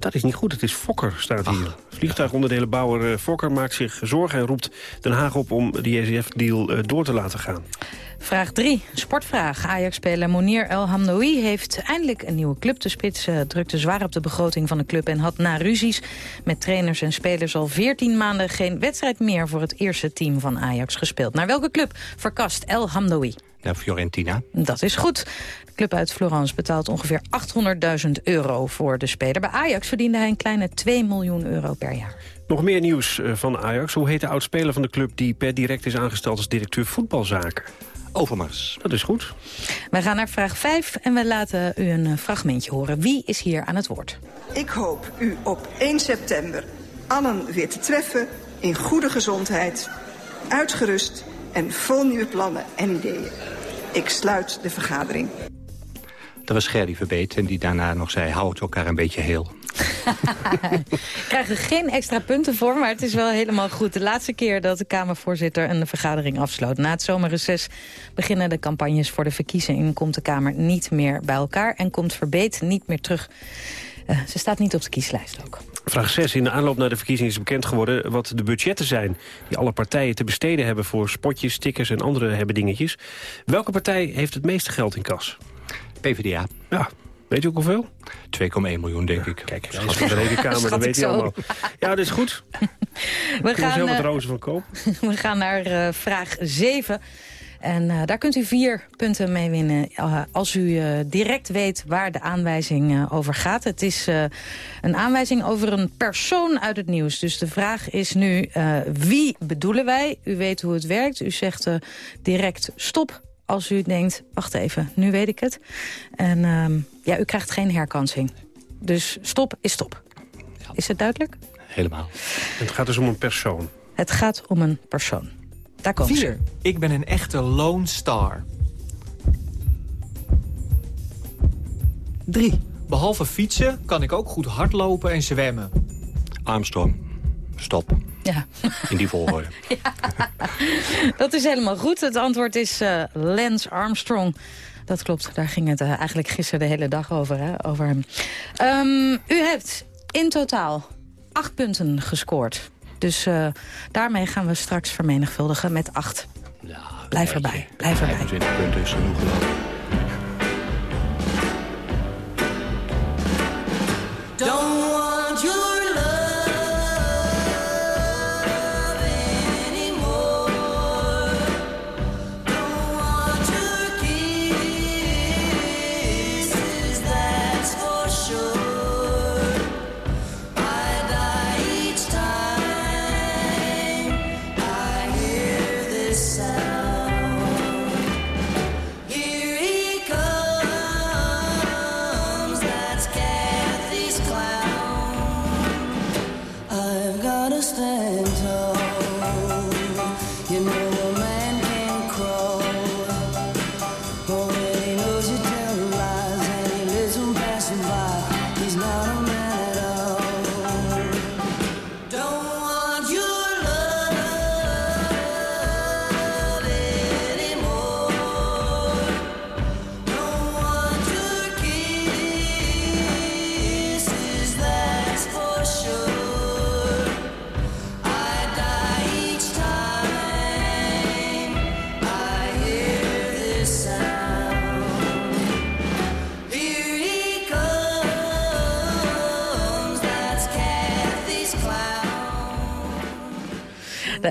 Dat is niet goed, het is Fokker, staat hier. Vliegtuigonderdelenbouwer eh, Fokker maakt zich zorgen en roept Den Haag op... om de JSF-deal eh, door te laten gaan. Vraag 3, sportvraag. Ajax-speler Monir El Hamdoui heeft eindelijk een nieuwe club. De spits eh, drukte zwaar op de begroting van de club... en had na ruzies met trainers en spelers al 14 maanden... geen wedstrijd meer voor het eerste team van Ajax gespeeld. Naar welke club verkast El Hamdoui? Naar Fiorentina. Dat is goed. De club uit Florence betaalt ongeveer 800.000 euro voor de speler. Bij Ajax verdiende hij een kleine 2 miljoen euro per jaar. Nog meer nieuws eh, van Ajax. Hoe heet de oud-speler van de club... die per direct is aangesteld als directeur voetbalzaken? Overmars. Dat is goed. Wij gaan naar vraag 5 en we laten u een eh, fragmentje horen. Wie is hier aan het woord? Ik hoop u op 1 september allen weer te treffen in goede gezondheid, uitgerust en vol nieuwe plannen en ideeën. Ik sluit de vergadering. Dat was Gerry Verbeet en die daarna nog zei... hou het elkaar een beetje heel. (laughs) krijgen geen extra punten voor, maar het is wel helemaal goed. De laatste keer dat de Kamervoorzitter een vergadering afsloot. Na het zomerreces beginnen de campagnes voor de verkiezingen. Komt de Kamer niet meer bij elkaar en komt Verbeet niet meer terug. Eh, ze staat niet op de kieslijst ook. Vraag 6. In de aanloop naar de verkiezingen is bekend geworden wat de budgetten zijn... die alle partijen te besteden hebben voor spotjes, stickers en andere hebben dingetjes. Welke partij heeft het meeste geld in kas? PvdA. Ja, weet u ook hoeveel? 2,1 miljoen, denk ik. Kijk, is van de rekenkamer, dat weet hij allemaal. Ja, dat is goed. (laughs) We gaan, zelf wat eh, rozen van koop. (laughs) We gaan naar eh, vraag 7. En eh, daar kunt u vier punten mee winnen eh, als u eh, direct weet waar de aanwijzing over gaat. Het is een aanwijzing over een persoon uit het nieuws. Dus de vraag is nu, wie bedoelen wij? U weet hoe het werkt. U zegt direct stop als u denkt, wacht even, nu weet ik het. En ehm, ja, u krijgt geen herkansing. Dus stop is stop. Is het duidelijk? Helemaal. Het gaat dus om een persoon. Het gaat om een persoon. Daar komen ze. 4. Ik ben een echte lone star. 3. Behalve fietsen kan ik ook goed hardlopen en zwemmen. Armstrong. Stop. Ja. In die volgorde. (laughs) Dat is helemaal goed. Het antwoord is eh, Lance Armstrong. Dat klopt, daar ging het eh, eigenlijk gisteren de hele dag over. Hè? over hem. Ehm, u hebt in totaal acht punten gescoord. Dus eh, daarmee gaan we straks vermenigvuldigen met acht. blijf erbij, blijf erbij. 25 punten is genoeg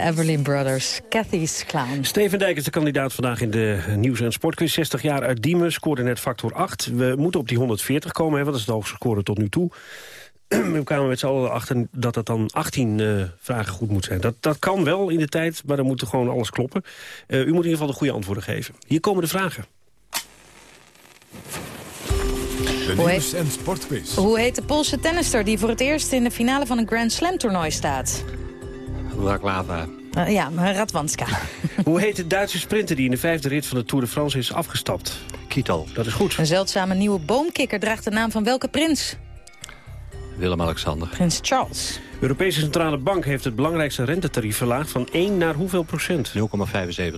De Everlyn Brothers, Cathy's Clown. Steven Dijk is de kandidaat vandaag in de Nieuws- en Sportquiz. 60 jaar uit Diemen, scoorde net factor 8. We moeten op die 140 komen, hè, want dat is de hoogste score tot nu toe. (clears throat) We kwamen met z'n allen achter dat het dan 18 eh, vragen goed moet zijn. Dat, dat kan wel in de tijd, maar dan moet er gewoon alles kloppen. Eh, u moet in ieder geval de goede antwoorden geven. Hier komen de vragen. De Hoe Nieuws- en Sportquiz. Hoe heet de Poolse tennister die voor het eerst in de finale van een Grand Slam toernooi staat? Waklava. Eh, ja, Radwanska. (laughs) Hoe heet de Duitse sprinter die in de vijfde rit van de Tour de France is afgestapt? Kietal. Dat is goed. Een zeldzame nieuwe boomkikker draagt de naam van welke prins? Willem-Alexander. Prins Charles. De Europese Centrale Bank heeft het belangrijkste rentetarief verlaagd van 1 naar hoeveel procent? 0,75.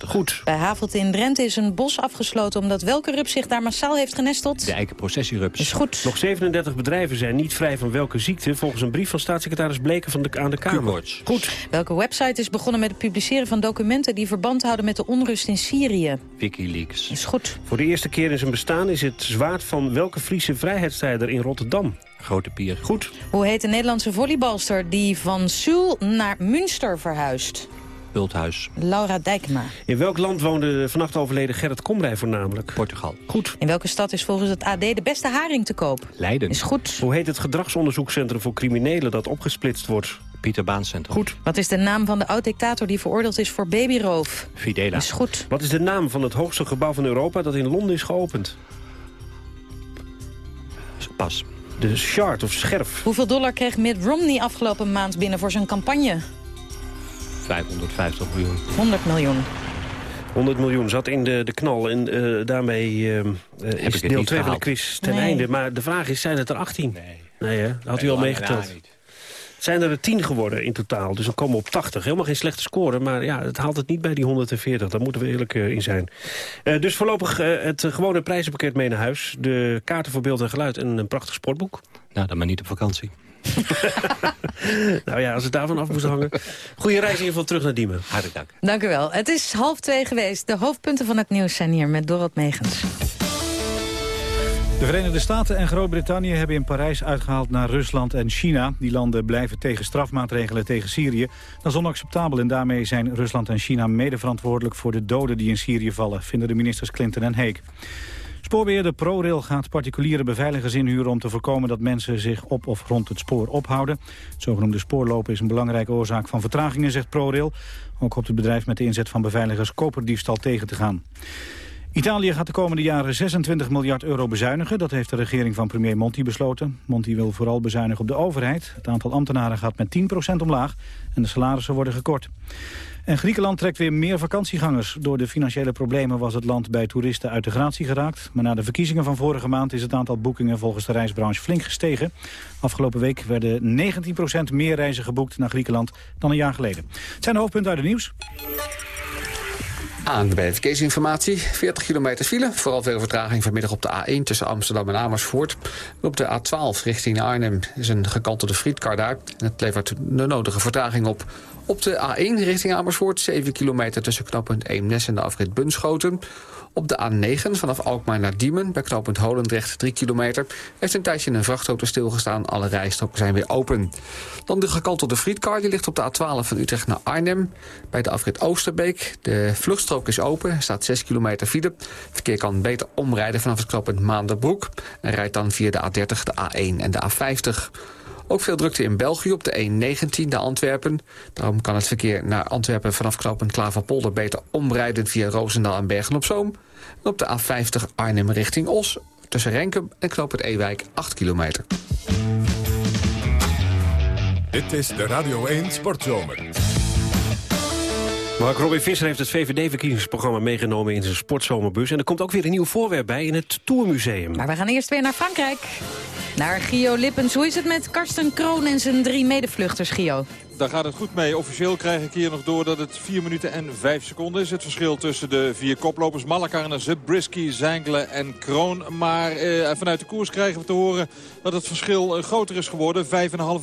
Goed. Bij Havelt in Drenthe is een bos afgesloten... omdat welke rups zich daar massaal heeft genesteld? De eikenprocessierups. Is goed. Nog 37 bedrijven zijn niet vrij van welke ziekte... volgens een brief van staatssecretaris Bleken van de, aan de Kamer. Goed. Welke website is begonnen met het publiceren van documenten... die verband houden met de onrust in Syrië? Wikileaks. Is goed. Voor de eerste keer in zijn bestaan is het zwaard van welke Friese vrijheidsstrijder in Rotterdam? Grote pier. Goed. Hoe heet de Nederlandse volleybalster die van Suul naar Münster verhuist? Bulthuis. Laura Dijkema. In welk land woonde de vannacht overleden Gerrit Komrij voornamelijk? Portugal. Goed. In welke stad is volgens het AD de beste haring te koop? Leiden. Is goed. Hoe heet het gedragsonderzoekscentrum voor criminelen dat opgesplitst wordt Pieter Baan Centrum. Goed. Wat is de naam van de oud-dictator die veroordeeld is voor babyroof? Fidela. Is goed. Wat is de naam van het hoogste gebouw van Europa dat in Londen is geopend? Pas. De Shard of Scherf. Hoeveel dollar kreeg Mitt Romney afgelopen maand binnen voor zijn campagne? 550 miljoen. 100 miljoen. 100 miljoen zat in de, de knal. En eh, daarmee eh, eh, is deel niet 2 van de quiz ten Nee. einde. Maar de vraag is, zijn het er 18? Nee. Nee, hè? Dat had u al Nee, meegeteld. Zijn er 10 geworden in totaal. Dus dan komen we op 80. Helemaal geen slechte score. Maar ja, het haalt het niet bij die 140. Daar moeten we eerlijk eh, in zijn. Eh, dus voorlopig eh, het gewone prijzenpakket mee naar huis. De kaarten voor beeld en geluid en een prachtig sportboek. Nou, dan maar niet op vakantie. (laughs) Nou ja, als het daarvan af moest hangen. Goeie reis in ieder geval terug naar Diemen. Hartelijk dank. Dank u wel. Het is half twee geweest. De hoofdpunten van het nieuws zijn hier met Dorot Megens. De Verenigde Staten en Groot-Brittannië hebben in Parijs uitgehaald naar Rusland en China. Die landen blijven tegen strafmaatregelen tegen Syrië. Dat is onacceptabel en daarmee zijn Rusland en China mede verantwoordelijk voor de doden die in Syrië vallen, vinden de ministers Clinton en Hague. Spoorbeheerder ProRail gaat particuliere beveiligers inhuren om te voorkomen dat mensen zich op of rond het spoor ophouden. Het zogenoemde spoorlopen is een belangrijke oorzaak van vertragingen, zegt ProRail. Ook hoopt het bedrijf met de inzet van beveiligers koperdiefstal tegen te gaan. Italië gaat de komende jaren 26 miljard euro bezuinigen. Dat heeft de regering van premier Monti besloten. Monti wil vooral bezuinigen op de overheid. Het aantal ambtenaren gaat met 10% omlaag en de salarissen worden gekort. En Griekenland trekt weer meer vakantiegangers. Door de financiële problemen was het land bij toeristen uit de gratie geraakt. Maar na de verkiezingen van vorige maand is het aantal boekingen volgens de reisbranche flink gestegen. Afgelopen week werden 19% meer reizen geboekt naar Griekenland dan een jaar geleden. Het zijn de hoofdpunten uit het nieuws. Aan de verkeersinformatie. 40 kilometer file. Vooral veel vertraging vanmiddag op de A1 tussen Amsterdam en Amersfoort. Op de A12 richting Arnhem is een gekantelde frietkar daar. Het levert de nodige vertraging op. Op de A1 richting Amersfoort. 7 kilometer tussen knooppunt Eemnes en de afrit Bunschoten. Op de A9 vanaf Alkmaar naar Diemen bij knooppunt Holendrecht 3 kilometer... heeft een tijdje een vrachtauto stilgestaan. Alle rijstroken zijn weer open. Dan de gekantelde frietkar, die ligt op de A12 van Utrecht naar Arnhem... bij de afrit Oosterbeek. De vluchtstrook is open, staat 6 kilometer file. Verkeer kan beter omrijden vanaf het knooppunt Maanderbroek... en rijdt dan via de A30, de A1 en de A50... Ook veel drukte in België op de E19 naar Antwerpen. Daarom kan het verkeer naar Antwerpen vanaf knooppunt Klaverpolder... beter omrijden via Roosendaal en Bergen-op-Zoom. En op de A50 Arnhem richting Os... tussen Renkum en knooppunt Ewijk 8 kilometer. Dit is de Radio 1 Sportzomer. Mark Robin Visser heeft het VVD-verkiezingsprogramma meegenomen in zijn sportzomerbus. En er komt ook weer een nieuw voorwerp bij in het Tourmuseum. Maar we gaan eerst weer naar Frankrijk. Naar Gio Lippens. Hoe is het met Karsten Kroon en zijn drie medevluchters, Gio? Daar gaat het goed mee. Officieel krijg ik hier nog door dat het 4 minuten en 5 seconden is. Het verschil tussen de vier koplopers. Malakarne, Zabriskie, Zengelen en Kroon. Maar eh, vanuit de koers krijgen we te horen dat het verschil eh, groter is geworden. 5,5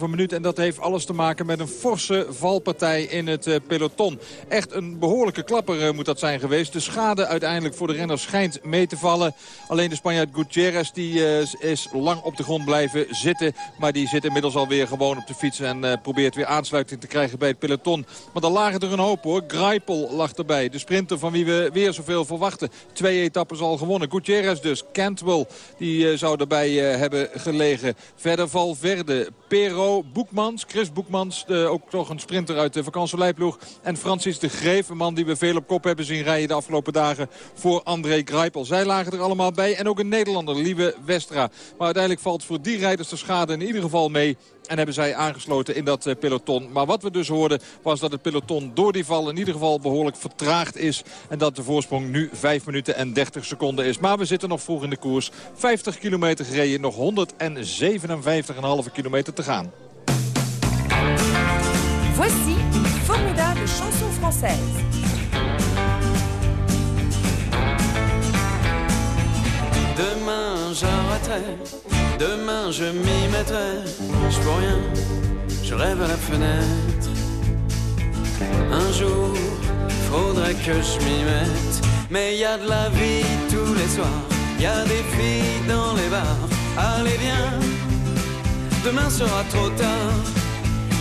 minuut. En dat heeft alles te maken met een forse valpartij in het eh, peloton. Echt een behoorlijke klapper eh, moet dat zijn geweest. De schade uiteindelijk voor de renners schijnt mee te vallen. Alleen de Spanjaard Gutierrez die, eh, is lang op de grond blijven zitten. Maar die zit inmiddels alweer gewoon op de fiets en eh, probeert weer aansluiting te krijgen bij het peloton. Maar dan lagen er een hoop hoor. Greipel lag erbij. De sprinter van wie we weer zoveel verwachten. Twee etappes al gewonnen. Gutierrez dus. Cantwell die eh, zou erbij eh, hebben gelegen. Verder Valverde. Pero, Boekmans, Chris Boekmans. De, ook toch een sprinter uit de vakantieleipploeg. En Francis de Greef. Een man die we veel op kop hebben zien rijden de afgelopen dagen voor André Greipel. Zij lagen er allemaal bij. En ook een Nederlander, Lieve Westra. Maar uiteindelijk valt voor die rijders de schade in ieder geval mee. En hebben zij aangesloten in dat eh, peloton. Maar wat we dus hoorden was dat het peloton door die val in ieder geval behoorlijk vertraagd is. En dat de voorsprong nu 5 minuten en 30 seconden is. Maar we zitten nog vroeg in de koers. 50 kilometer gereden, nog 157,5 kilometer te gaan. Voici une formidable chanson française. Demain j'arrêterai, demain je m'y mettrai. Je peux rien, je rêve à la fenêtre. Un jour, faudrait que je m'y mette. Mais y a de la vie tous les soirs, y a des filles dans les bars. Allez viens, demain sera trop tard.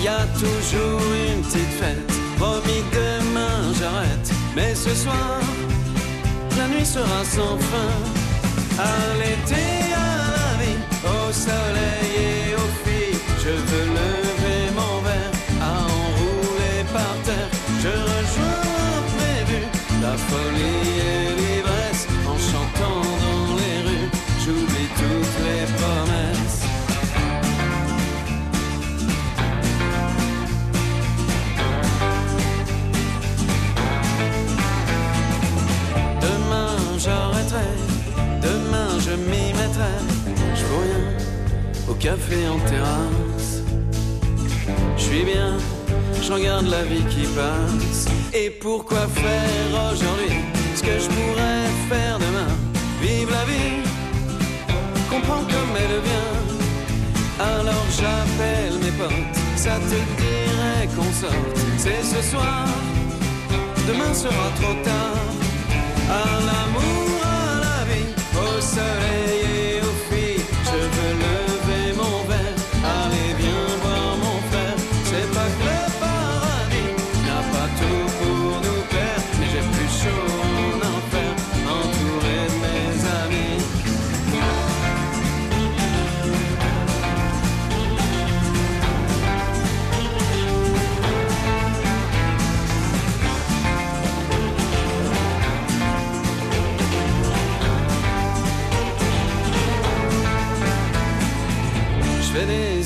Y a toujours une petite fête. Promis demain j'arrête, mais ce soir, la nuit sera sans fin à l'été, à la vie, au soleil et aux filles. Je veux lever mon verre, à enrouler par terre. Je rejoins imprévu la folie. m'y mettrais. Je rien au café en terrasse. Je suis bien, je regarde la vie qui passe. Et pourquoi faire aujourd'hui ce que je pourrais faire demain? Vive la vie, comprends comme elle vient. Alors j'appelle mes potes, ça te dirait qu'on sorte? C'est ce soir, demain sera trop tard. À l'amour. Au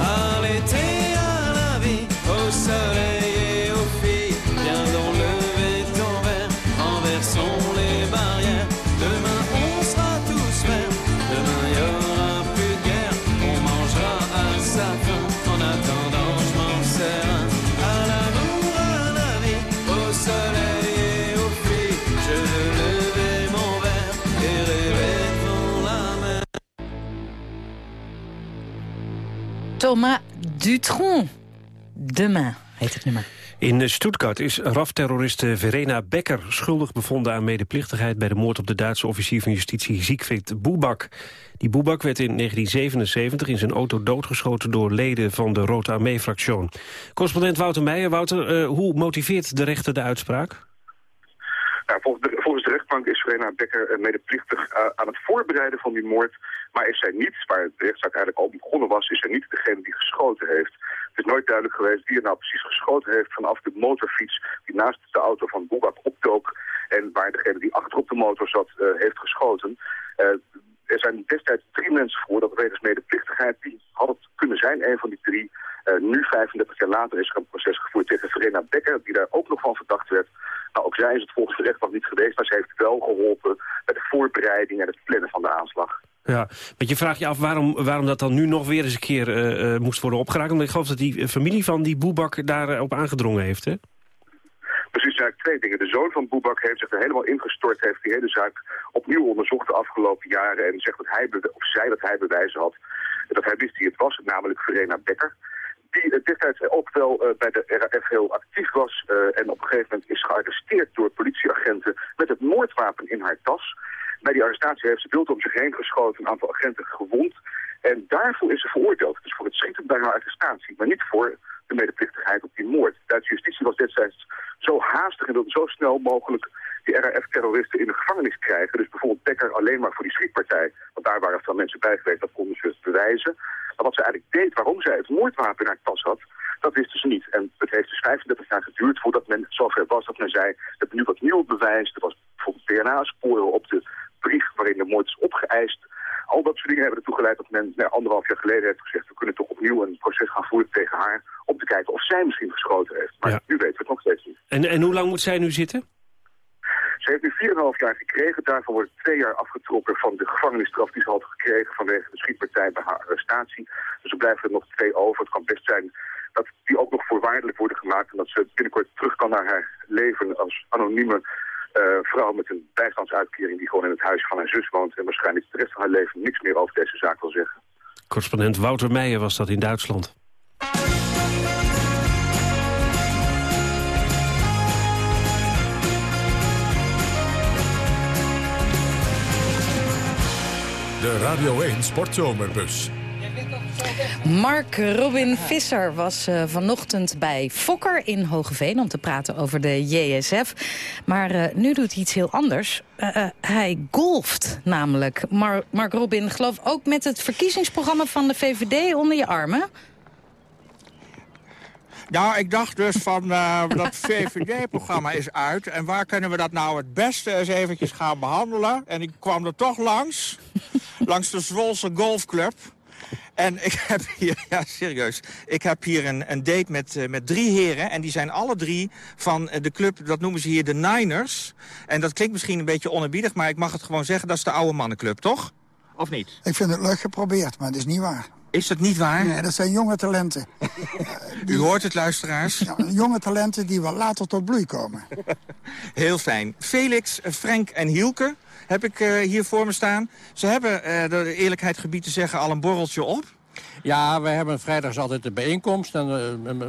À l'été, à la vie, au soleil Thomas Dutronc. Demain heet het nummer. In Stuttgart is RAF-terroriste Verena Becker schuldig bevonden aan medeplichtigheid bij de moord op de Duitse officier van justitie Siegfried Boebak. Die Boebak werd in 1977 in zijn auto doodgeschoten door leden van de Rote Armee-fractie. Correspondent Wouter Meijer. Wouter, eh, hoe motiveert de rechter de uitspraak? Nou, volgens, de, volgens de rechtbank is Verena Becker eh, medeplichtig eh, aan het voorbereiden van die moord. Maar is zij niet, waar de rechtszaak eigenlijk al begonnen was, is zij niet degene die geschoten heeft. Het is nooit duidelijk geweest wie er nou precies geschoten heeft vanaf de motorfiets die naast de auto van Bobak opdook. En waar degene die achterop de motor zat eh, heeft geschoten. Eh, er zijn destijds drie mensen voor dat wegens medeplichtigheid, die had het kunnen zijn, een van die drie. Eh, nu, 35 jaar later, is er een proces gevoerd tegen Verena Becker, die daar ook nog van verdacht werd. Nou, ook zij is het volgens de rechtbank niet geweest, maar ze heeft wel geholpen bij de voorbereiding en het plannen van de aanslag. Ja, want je vraagt je af waarom, waarom dat dan nu nog weer eens een keer eh, eh, moest worden opgeraakt. Omdat ik geloof dat die eh, familie van die Boebak daarop op aangedrongen heeft, hè? Precies, eigenlijk twee dingen. De zoon van Boebak heeft zich er helemaal ingestort, heeft die hele zaak opnieuw onderzocht de afgelopen jaren en zegt dat hij, of zij dat hij bewijzen had, dat hij wist wie het was, namelijk Verena Becker. Die destijds ook wel bij de RAF heel actief was en op een gegeven moment is gearresteerd door politieagenten met het moordwapen in haar tas. Bij die arrestatie heeft ze wild om zich heen geschoten, een aantal agenten gewond. En daarvoor is ze veroordeeld. Dus voor het schieten bij haar arrestatie, maar niet voor de medeplichtigheid op die moord. De Duitse justitie was destijds zo haastig en wilde zo snel mogelijk die RAF-terroristen in de gevangenis krijgen. Dus bijvoorbeeld Becker alleen maar voor die schietpartij. Want daar waren veel mensen bij geweest, dat konden ze bewijzen. Maar wat ze eigenlijk deed, waarom zij het moordwapen in haar tas had, dat wisten ze niet. En het heeft dus 35 jaar geduurd voordat men zover was dat men zei, hebben nu wat nieuw bewijs. Er was bijvoorbeeld DNA-sporen op de brief waarin de moord is opgeëist. Al dat soort dingen hebben ertoe geleid dat men nou, anderhalf jaar geleden heeft gezegd... we kunnen toch opnieuw een proces gaan voeren tegen haar... om te kijken of zij misschien geschoten heeft. Maar nu weten we het nog steeds niet. En, en hoe lang moet zij nu zitten? Ze heeft nu 4,5 jaar gekregen. Daarvoor wordt twee jaar afgetrokken van de gevangenisstraf die ze had gekregen vanwege de schietpartij bij haar arrestatie. Dus er blijven er nog twee over. Het kan best zijn dat die ook nog voorwaardelijk worden gemaakt en dat ze binnenkort terug kan naar haar leven als anonieme eh, vrouw met een bijstandsuitkering die gewoon in het huis van haar zus woont en waarschijnlijk de rest van haar leven niks meer over deze zaak wil zeggen. Correspondent Wouter Meijer was dat in Duitsland. De Radio 1 Sportzomerbus. Mark Robin Visser was uh, vanochtend bij Fokker in Hogeveen... om te praten over de JSF. Maar uh, nu doet hij iets heel anders. Uh, hij golft namelijk. Mar Mark Robin, geloof ook met het verkiezingsprogramma van de VVD onder je armen... Nou, ik dacht dus van uh, dat VVD-programma is uit. En waar kunnen we dat nou het beste eens eventjes gaan behandelen? En ik kwam er toch langs. langs de Zwolse Golfclub. En ik heb hier, (laughs) ja serieus, ik heb hier een, een date met, uh, met drie heren. En die zijn alle drie van uh, de club, dat noemen ze hier de Niners. En dat klinkt misschien een beetje onerbiedig, maar ik mag het gewoon zeggen. Dat is de oude mannenclub, toch? Of niet? Ik vind het leuk geprobeerd, maar het is niet waar. Is dat niet waar? Nee, dat zijn jonge talenten. (laughs) U hoort het, luisteraars. Ja, jonge talenten die wel later tot bloei komen. (laughs) Heel fijn. Felix, Frank en Hielke heb ik uh, hier voor me staan. Ze hebben, uh, de eerlijkheid gebied te zeggen, al een borreltje op. Ja, we hebben vrijdags altijd de bijeenkomst. Dan uh,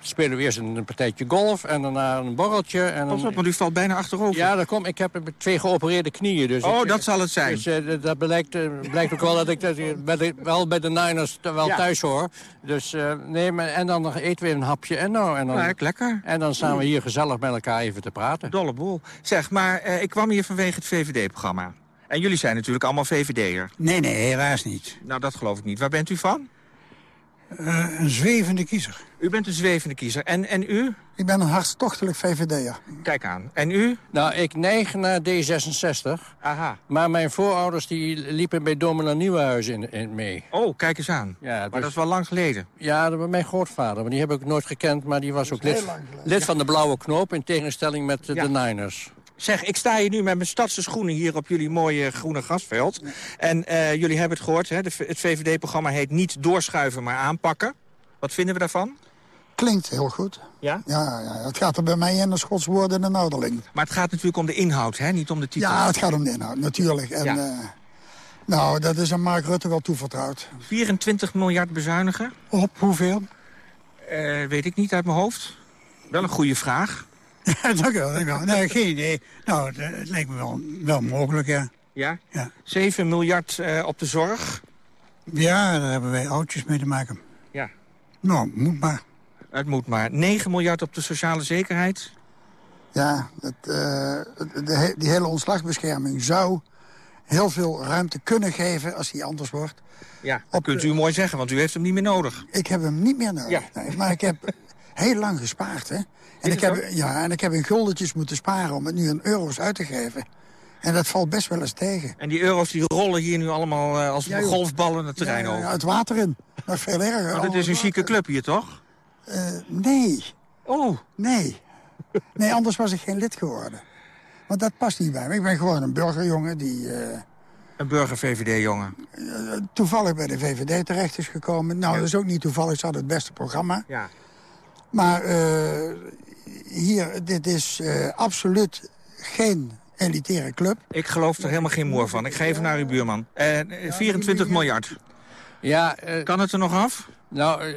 spelen we eerst een partijtje golf en daarna een borreltje. En Pas op, want u valt bijna achterover. Ja, dat komt. Ik heb twee geopereerde knieën. Dus oh, ik, dat zal het zijn. Dus uh, dat blijkt, uh, blijkt ook wel dat ik dat, bij de, wel bij de Niners wel ja. thuis hoor. Dus nee, maar, en dan nog eten we een hapje en nou. En dan, ja, lekker. En dan staan we hier gezellig met elkaar even te praten. Dolle boel. Zeg, maar ik kwam hier vanwege het VVD-programma. En jullie zijn natuurlijk allemaal VVD'er. Nee, nee, helaas niet. Nou, dat geloof ik niet. Waar bent u van? Uh, een zwevende kiezer. U bent een zwevende kiezer. En, en u? Ik ben een hartstochtelijk VVD'er. Kijk aan. En u? Nou, ik neig naar D66. Aha. Maar mijn voorouders die liepen bij Domina Nieuwenhuizen in, in mee. Oh, kijk eens aan. Ja, dus... Maar dat is wel lang geleden. Ja, dat was mijn grootvader. Maar die heb ik nooit gekend. Maar die was ook lid, lid van de Blauwe Knoop... in tegenstelling met ja. de Niners. Zeg, ik sta hier nu met mijn stadse schoenen hier op jullie mooie groene grasveld. En uh, jullie hebben het gehoord, hè? De, het VVD-programma heet niet doorschuiven, maar aanpakken. Wat vinden we daarvan? Klinkt heel goed. Ja? Ja, ja het gaat er bij mij in de schotswoorden en de ouderling. Maar het gaat natuurlijk om de inhoud, hè? niet om de titel. Ja, het gaat om de inhoud, natuurlijk. En, ja. uh, nou, dat is aan Mark Rutte wel toevertrouwd. 24 miljard bezuinigen? Op hoeveel? Uh, weet ik niet uit mijn hoofd. Wel een goede vraag. (laughs) Ja, dank u wel. Dank u wel. Nee, geen idee. Nou, het, het lijkt me wel, wel mogelijk, ja. Ja? ja. 7 miljard uh, op de zorg? Ja, daar hebben wij oudjes mee te maken. Ja. Nou, moet maar. Het moet maar. 9 miljard op de sociale zekerheid? Ja, dat, uh, de, die hele ontslagbescherming zou heel veel ruimte kunnen geven als die anders wordt. Ja, dat kunt u mooi zeggen, want u heeft hem niet meer nodig. Ik heb hem niet meer nodig. Ja. Nee, maar ik heb heel lang gespaard, hè. En ik, heb, ja, en ik heb in guldetjes moeten sparen om het nu in euro's uit te geven. En dat valt best wel eens tegen. En die euro's die rollen hier nu allemaal uh, als ja, golfballen het terrein ja, over? Ja, het water in. Nog veel erger. Maar dit is een chique club hier, toch? Uh, nee. Oh. Nee. Nee, anders was ik geen lid geworden. Want dat past niet bij me. Ik ben gewoon een burgerjongen die... Uh, een burger-VVD-jongen? toevallig bij de VVD terecht is gekomen. Nou, dat is ook niet toevallig. Ze hadden het beste programma. Ja. Maar uh, hier, dit is uh, absoluut geen elitaire club. Ik geloof er helemaal geen moer van. Ik ga even naar uw buurman. Uh, 24 miljard. Ja, kan het er nog af? Nou,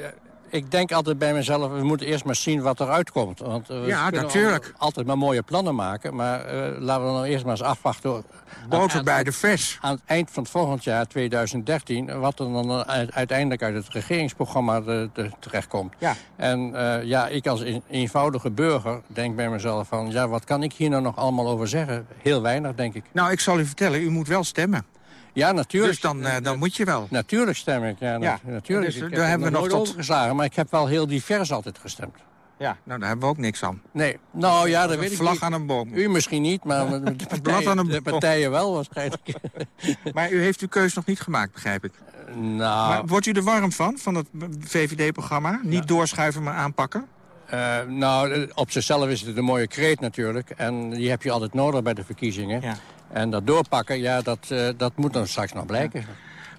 ik denk altijd bij mezelf, we moeten eerst maar zien wat eruit komt. Want we ja, natuurlijk. altijd maar mooie plannen maken. Maar laten we nou eerst maar eens afwachten... Boter bij de vis. Aan het eind van het volgend jaar, 2013... wat er dan uiteindelijk uit het regeringsprogramma de, de, terechtkomt. Ja. En uh, ja, ik als een, eenvoudige burger denk bij mezelf van... ja, wat kan ik hier nou nog allemaal over zeggen? Heel weinig, denk ik. Nou, ik zal u vertellen, u moet wel stemmen. Ja, natuurlijk. Dus dan, uh, dan moet je wel. Natuurlijk stem ik, ja. ja. natuurlijk. Dus, ik daar hebben we nog tot... overgeslagen, maar ik heb wel heel divers altijd gestemd. Ja, nou, daar hebben we ook niks aan. Nee, nou ja, dat een weet ik vlag niet. aan een boom. U misschien niet, maar (laughs) de partijen, aan een de partijen wel waarschijnlijk. (laughs) maar u heeft uw keus nog niet gemaakt, begrijp ik. Nou... Maar wordt u er warm van, van het VVD-programma? Niet ja. doorschuiven, maar aanpakken? Uh, nou, op zichzelf is het een mooie kreet natuurlijk. En die heb je altijd nodig bij de verkiezingen. Ja. En dat doorpakken, ja, dat, uh, dat moet dan straks nog blijken. Ja.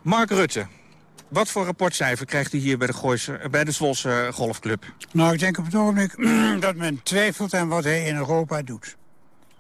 Mark Rutte, wat voor rapportcijfer krijgt u hier bij de, Gooise, bij de Zwolse Golfclub? Nou, ik denk op het ogenblik (clears throat) dat men twijfelt aan wat hij in Europa doet.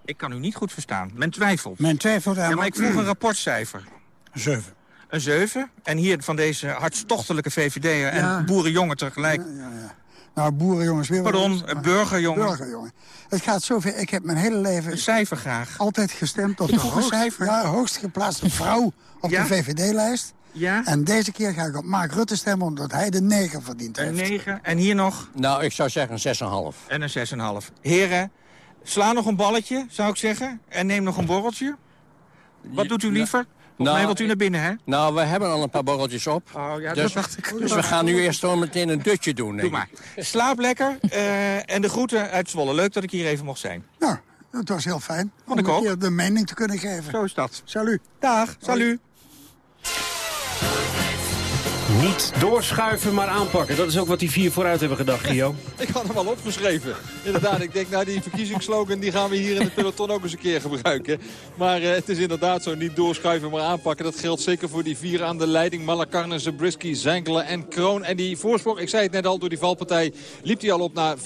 Ik kan u niet goed verstaan. Men twijfelt. Men twijfelt aan... Ja, maar ik vroeg (clears throat) een rapportcijfer. Een 7. Een 7? En hier van deze hartstochtelijke VVD'er en Ja. boerenjongen tegelijk. Ja, ja, ja. Nou, boerenjongens weer... Pardon, burgerjongen. Burgerjongen. Het gaat zover. Ik heb mijn hele leven... Een cijfer graag. Altijd gestemd op de hoogst, cijfer? Ja, hoogst geplaatste (laughs) vrouw op Ja? de VVD-lijst. Ja? En deze keer ga ik op Mark Rutte stemmen omdat hij de 9 verdiend Een heeft. 9. En hier nog? Nou, ik zou zeggen een 6,5. En een 6,5. Heren, sla nog een balletje, zou ik zeggen. En neem nog een borreltje. Wat doet u liever? Volgens mij wilt u naar binnen, hè? Nou, we hebben al een paar borreltjes op. Oh, ja, dus, dat dacht ik. (laughs) Dus we gaan nu eerst gewoon meteen een dutje doen, Doe maar. Slaap lekker. eh, en de groeten uit Zwolle. Leuk dat ik hier even mocht zijn. Nou, het was heel fijn om ik een ook. keer de mening te kunnen geven. Zo is dat. Salut. Dag, salut. Niet doorschuiven, maar aanpakken. Dat is ook wat die vier vooruit hebben gedacht, Gio. (laughs) Ik had hem al opgeschreven. Inderdaad, ik denk, nou die verkiezingsslogan die gaan we hier in het peloton ook eens een keer gebruiken. Maar eh, het is inderdaad zo, niet doorschuiven, maar aanpakken. Dat geldt zeker voor die vier aan de leiding. Malakarne, Zabriskie, Zenkelen en Kroon. En die voorsprong, ik zei het net al, door die valpartij liep hij al op na 5,5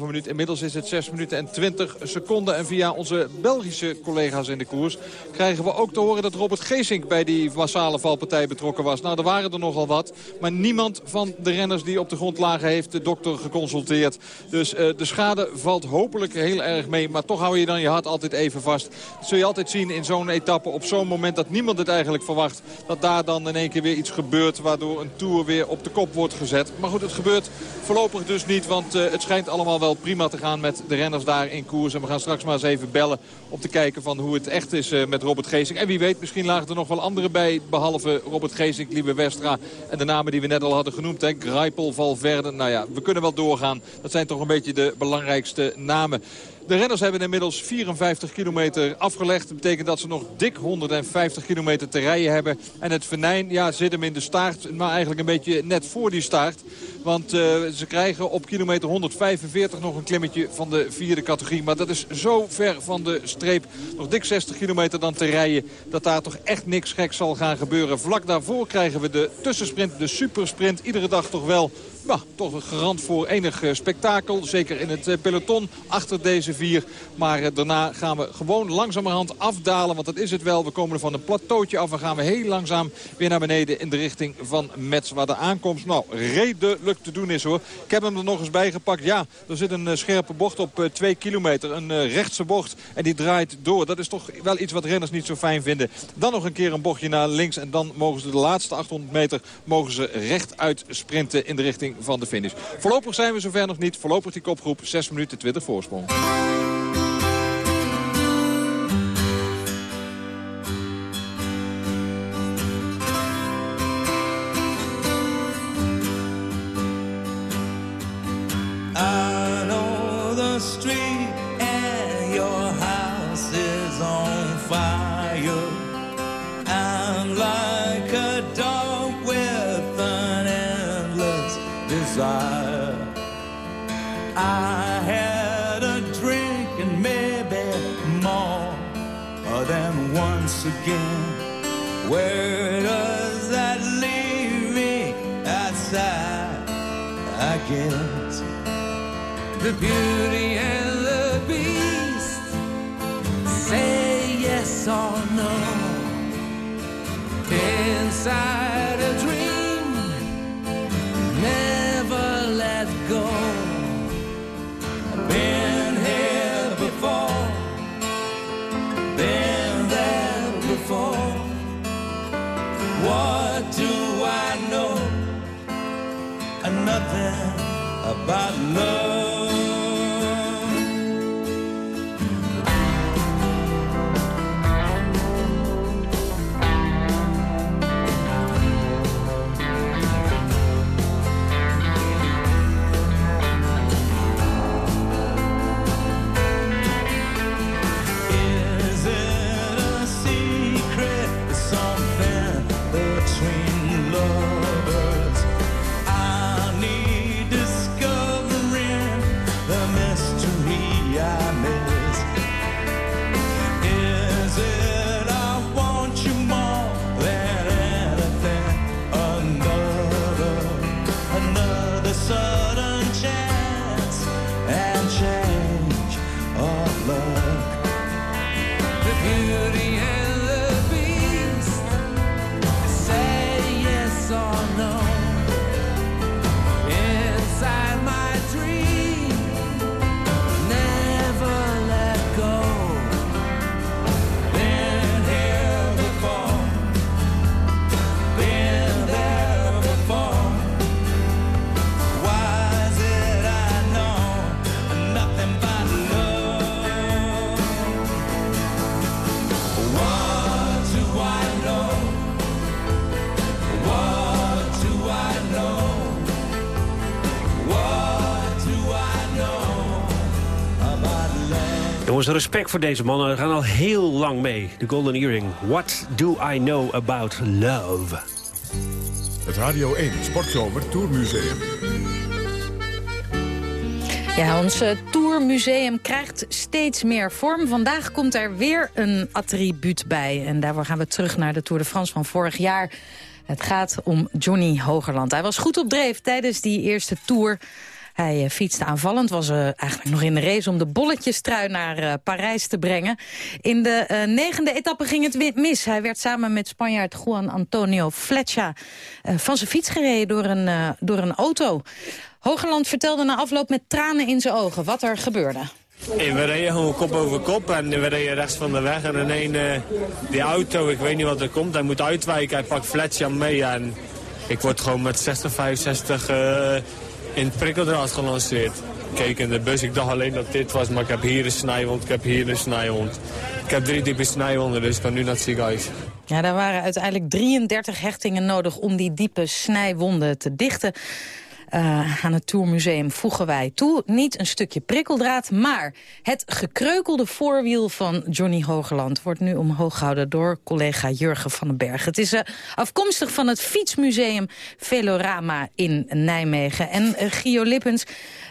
minuut. Inmiddels is het 6 minuten en 20 seconden. En via onze Belgische collega's in de koers krijgen we ook te horen dat Robert Geesink bij die massale valpartij betrokken was. Nou, er waren er nogal wat. Maar niemand van de renners die op de grond lagen heeft de dokter geconsulteerd. Dus eh, de schade valt hopelijk heel erg mee. Maar toch hou je dan je hart altijd even vast. Dat zul je altijd zien in zo'n etappe op zo'n moment dat niemand het eigenlijk verwacht. Dat daar dan in één keer weer iets gebeurt waardoor een Tour weer op de kop wordt gezet. Maar goed, het gebeurt voorlopig dus niet. Want eh, het schijnt allemaal wel prima te gaan met de renners daar in koers. En we gaan straks maar eens even bellen om te kijken van hoe het echt is eh, met Robert Geesink. En wie weet, misschien lagen er nog wel anderen bij. Behalve Robert Geesink, Liebe Westra en de namen die we net al hadden genoemd. Hè? Greipel, Valverde. Nou ja, we kunnen wel doorgaan. Dat zijn toch een beetje de belangrijkste namen. De renners hebben inmiddels 54 kilometer afgelegd. Dat betekent dat ze nog dik 150 kilometer te rijden hebben. En het venijn ja, zit hem in de staart, maar eigenlijk een beetje net voor die staart. Want uh, ze krijgen op kilometer 145 nog een klimmetje van de vierde categorie. Maar dat is zo ver van de streep. Nog dik 60 kilometer dan te rijden. Dat daar toch echt niks geks zal gaan gebeuren. Vlak daarvoor krijgen we de tussensprint, de supersprint. Iedere dag toch wel nou, toch een garant voor enig uh, spektakel. Zeker in het uh, peloton achter deze vier. Maar uh, daarna gaan we gewoon langzamerhand afdalen. Want dat is het wel. We komen van een plateautje af. En gaan we heel langzaam weer naar beneden in de richting van Metz. Waar de aankomst nou redelijk te doen is hoor. Ik heb hem er nog eens bij gepakt. Ja, er zit een scherpe bocht op 2 kilometer. Een rechtse bocht. En die draait door. Dat is toch wel iets wat renners niet zo fijn vinden. Dan nog een keer een bochtje naar links. En dan mogen ze de laatste 800 meter mogen ze rechtuit sprinten in de richting van de finish. Voorlopig zijn we zover nog niet. Voorlopig die kopgroep 6 minuten 20 voorsprong. Jongens, respect voor deze mannen. We gaan al heel lang mee. De Golden Earring. What do I know about love? Het Radio 1 Sportzomer Tourmuseum. Ja, ons eh, Tourmuseum krijgt steeds meer vorm. Vandaag komt er weer een attribuut bij. En daarvoor gaan we terug naar de Tour de France van vorig jaar. Het gaat om Johnny Hogerland. Hij was goed op dreef tijdens die eerste Tour. Hij eh, fietste aanvallend, was eh, eigenlijk nog in de race om de bolletjestrui naar eh, Parijs te brengen. In de negende etappe ging het mis. Hij werd samen met Spanjaard Juan Antonio Fletcher eh, van zijn fiets gereden door een, door een auto. Hogerland vertelde na afloop met tranen in zijn ogen wat er gebeurde. We reden gewoon kop over kop en we reden rechts van de weg. En in een, die auto, ik weet niet wat er komt, hij moet uitwijken. Hij pakt Fletcher mee en ik word gewoon met 60, 65 eh, in het prikkeldraad gelanceerd. Keek in de bus, ik dacht alleen dat dit was, maar ik heb hier een snijwond, ik heb hier een snijwond. Ik heb drie diepe snijwonden, dus ik kan nu naar het ziekenhuis. Ja, daar waren uiteindelijk 33 hechtingen nodig om die diepe snijwonden te dichten. Eh, aan het Tourmuseum voegen wij toe. Niet een stukje prikkeldraad, maar het gekreukelde voorwiel van Johnny Hogerland... wordt nu omhoog gehouden door collega Jurgen van den Berg. Het is eh, afkomstig van het Fietsmuseum Velorama in Nijmegen. En eh, Gio Lippens,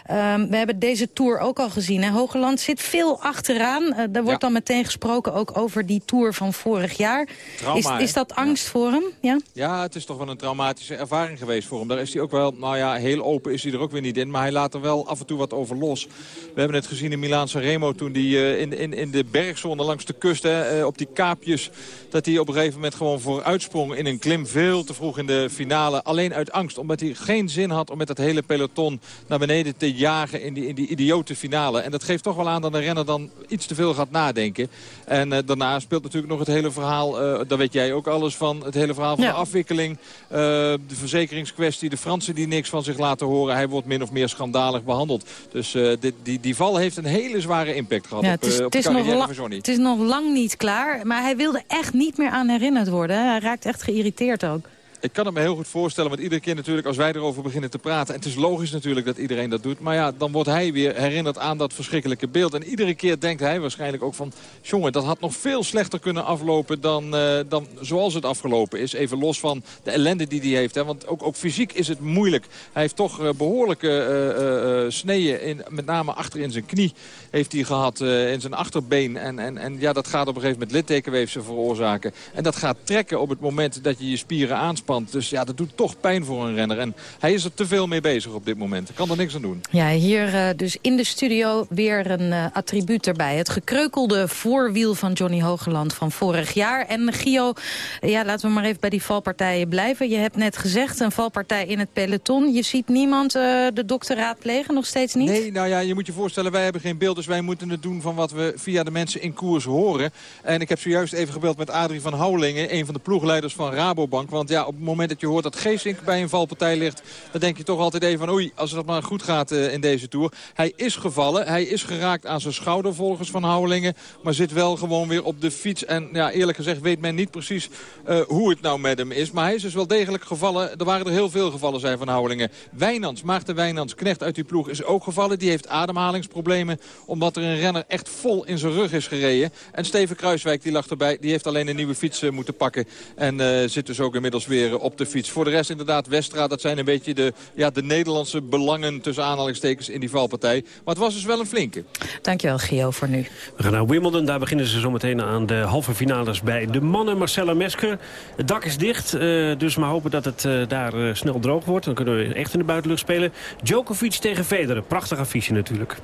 ehm, we hebben deze Tour ook al gezien. Hè? Hogerland zit veel achteraan. Eh, er wordt Ja. dan meteen gesproken ook over die Tour van vorig jaar. Trauma, is, is dat angst voor hem? Ja? Ja, het is toch wel een traumatische ervaring geweest voor hem. Daar is hij ook wel, nou ja, heel open is hij er ook weer niet in. Maar hij laat er wel af en toe wat over los. We hebben het gezien in Milaan Sanremo toen hij eh, in, in, in de bergzone langs de kust, hè, eh, op die kaapjes, dat hij op een gegeven moment gewoon vooruitsprong in een klim veel te vroeg in de finale. Alleen uit angst, omdat hij geen zin had om met het hele peloton naar beneden te jagen in die, in die idiote finale. En dat geeft toch wel aan dat de renner dan iets te veel gaat nadenken. En eh, daarna speelt natuurlijk nog het hele verhaal, eh, daar weet jij ook alles van, het hele verhaal van Ja. de afwikkeling. eh, de verzekeringskwestie, de Fransen die niks van zich laten horen. Hij wordt min of meer schandalig behandeld. Dus dit, die, die val heeft een hele zware impact gehad Ja, op, op de carrière van Johnny. het is nog lang niet klaar, maar hij wilde echt niet meer aan herinnerd worden. Hij raakt echt geïrriteerd ook. Ik kan het me heel goed voorstellen, want iedere keer natuurlijk als wij erover beginnen te praten... en het is logisch natuurlijk dat iedereen dat doet... maar ja, dan wordt hij weer herinnerd aan dat verschrikkelijke beeld. En iedere keer denkt hij waarschijnlijk ook van... jongen, dat had nog veel slechter kunnen aflopen dan, eh, dan zoals het afgelopen is. Even los van de ellende die hij heeft. Hè? Want ook, ook fysiek is het moeilijk. Hij heeft toch eh, behoorlijke eh, eh, eh, sneeën, in, met name achter in zijn knie... heeft hij gehad eh, in zijn achterbeen. En, en, en ja, dat gaat op een gegeven moment littekenweefsel veroorzaken. En dat gaat trekken op het moment dat je je spieren aanspant. Dus ja, dat doet toch pijn voor een renner. En hij is er te veel mee bezig op dit moment. Ik kan er niks aan doen. Ja, hier eh, dus in de studio weer een eh, attribuut erbij. Het gekreukelde voorwiel van Johnny Hogeland van vorig jaar. En Gio, ja, laten we maar even bij die valpartijen blijven. Je hebt net gezegd, een valpartij in het peloton. Je ziet niemand eh, de dokter raadplegen, nog steeds niet? Nee, nou ja, je moet je voorstellen, wij hebben geen beeld. Dus wij moeten het doen van wat we via de mensen in koers horen. En ik heb zojuist even gebeld met Adrie van Houwelingen... een van de ploegleiders van Rabobank. Want ja, op moment dat je hoort dat Geesink bij een valpartij ligt... dan denk je toch altijd even van oei, als het maar goed gaat eh, in deze Tour. Hij is gevallen, hij is geraakt aan zijn schouder volgens Van Houwelingen... maar zit wel gewoon weer op de fiets. En ja, eerlijk gezegd weet men niet precies eh, hoe het nou met hem is. Maar hij is dus wel degelijk gevallen. Er waren er heel veel gevallen, zei Van Houwelingen. Wijnands, Maarten Wijnands, knecht uit die ploeg, is ook gevallen. Die heeft ademhalingsproblemen, omdat er een renner echt vol in zijn rug is gereden. En Steven Kruiswijk, die lag erbij, die heeft alleen een nieuwe fiets eh, moeten pakken. En zit dus ook inmiddels weer op de fiets. Voor de rest inderdaad Westra, dat zijn een beetje de, ja, de Nederlandse belangen tussen aanhalingstekens in die valpartij. Maar het was dus wel een flinke. Dankjewel, Gio, voor nu. We gaan naar Wimbledon. Daar beginnen ze zometeen aan de halve finales bij de mannen. Marcella Mesker. Het dak is dicht, eh, dus maar hopen dat het eh, daar eh, snel droog wordt. Dan kunnen we echt in de buitenlucht spelen. Djokovic tegen Federer. Prachtig affiche natuurlijk.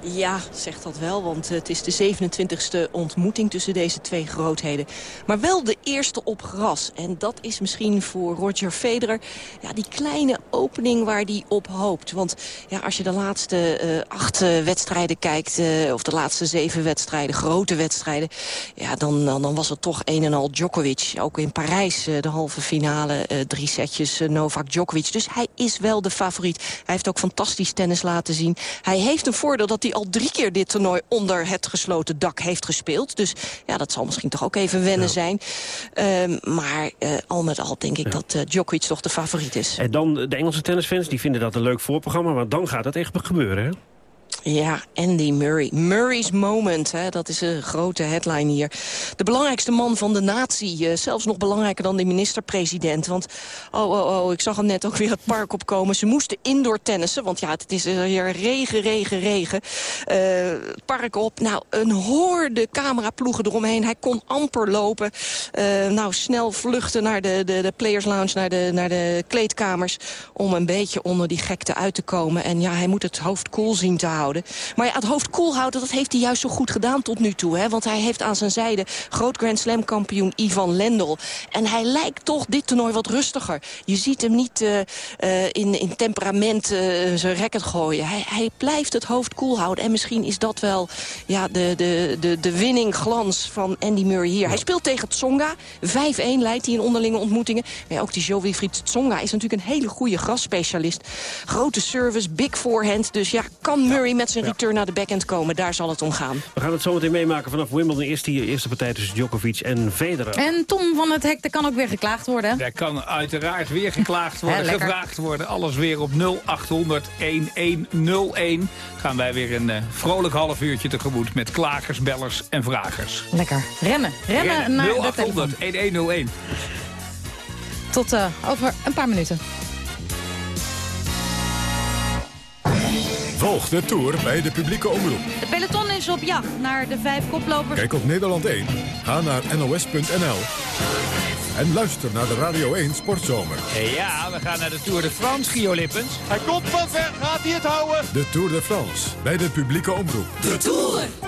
Ja, zegt dat wel, want het is de 27e ontmoeting tussen deze twee grootheden. Maar wel de eerste op gras. En dat is misschien voor Roger Federer ja, die kleine opening waar hij op hoopt. Want ja, als je de laatste eh, acht eh, wedstrijden kijkt, eh, of de laatste zeven wedstrijden, grote wedstrijden... Ja, dan, dan, dan was het toch een en al Djokovic. Ook in Parijs de halve finale, drie setjes Novak Djokovic. Dus hij is wel de favoriet. Hij heeft ook fantastisch tennis laten zien. Hij heeft een voordeel dat hij al drie keer dit toernooi onder het gesloten dak heeft gespeeld. Dus ja, dat zal misschien toch ook even wennen zijn. Ehm, maar eh, al met al denk ik dat eh, Djokovic toch de favoriet is. En dan de Engelse tennisfans, die vinden dat een leuk voorprogramma. Maar dan gaat het echt gebeuren, hè? Ja, Andy Murray. Murray's Moment, hè, dat is een grote headline hier. De belangrijkste man van de natie. eh, zelfs nog belangrijker dan de minister-president. Want, oh, oh, oh, ik zag hem net ook weer het park opkomen. Ze moesten indoor tennissen, want ja, het is hier regen, regen, regen. Eh, park op, nou, een hoorde cameraploegen eromheen. Hij kon amper lopen. Eh, nou, snel vluchten naar de, de, de Players Lounge, naar de, naar de kleedkamers... om een beetje onder die gekte uit te komen. En ja, hij moet het hoofd koel zien te houden. Maar ja, het hoofd koel houden, dat heeft hij juist zo goed gedaan tot nu toe. Hè? Want hij heeft aan zijn zijde groot Grand Slam kampioen Ivan Lendl. En hij lijkt toch dit toernooi wat rustiger. Je ziet hem niet eh, eh, in, in temperament eh, zijn racket gooien. Hij, hij blijft het hoofd koel houden. En misschien is dat wel ja, de, de, de, de winning glans van Andy Murray hier. Hij speelt tegen Tsonga. 5-1 leidt hij in onderlinge ontmoetingen. Maar ja, ook die Joe Wilfried Tsonga is natuurlijk een hele goede grasspecialist. Grote service, big forehand. Dus ja, kan Murray met zijn return naar de backhand komen? Daar zal het om gaan. We gaan het zometeen meemaken vanaf Wimbledon. Eerst die eerste partij tussen Djokovic en Federer. En Tom van het Hek, er kan ook weer geklaagd worden. Er kan uiteraard weer geklaagd worden, gevraagd worden. Alles weer op 0800 1101. Gaan wij weer een eh, vrolijk half uurtje tegemoet met klagers, bellers en vragers. Lekker. Rennen. Rennen, naar de telefoon. 0800 1101. Tot eh, over een paar minuten. Volg de Tour bij de publieke omroep. De peloton is op jacht naar de vijf koplopers. Kijk op Nederland 1, ga naar nos.nl en luister naar de Radio 1 Sportzomer. Ja, we gaan naar de Tour de France, Gio Lippens. Hij komt van ver, gaat hij het houden? De Tour de France bij de publieke omroep. De Tour.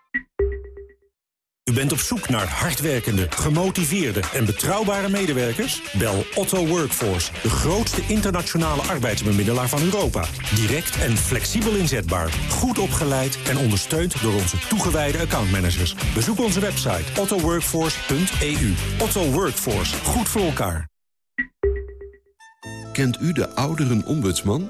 U bent op zoek naar hardwerkende, gemotiveerde en betrouwbare medewerkers? Bel Otto Workforce, de grootste internationale arbeidsbemiddelaar van Europa. Direct en flexibel inzetbaar, goed opgeleid en ondersteund door onze toegewijde accountmanagers. Bezoek onze website ottoworkforce.eu. Otto Workforce, goed voor elkaar. Kent u de ouderenombudsman?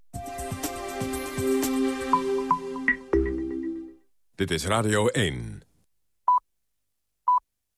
Dit is Radio 1.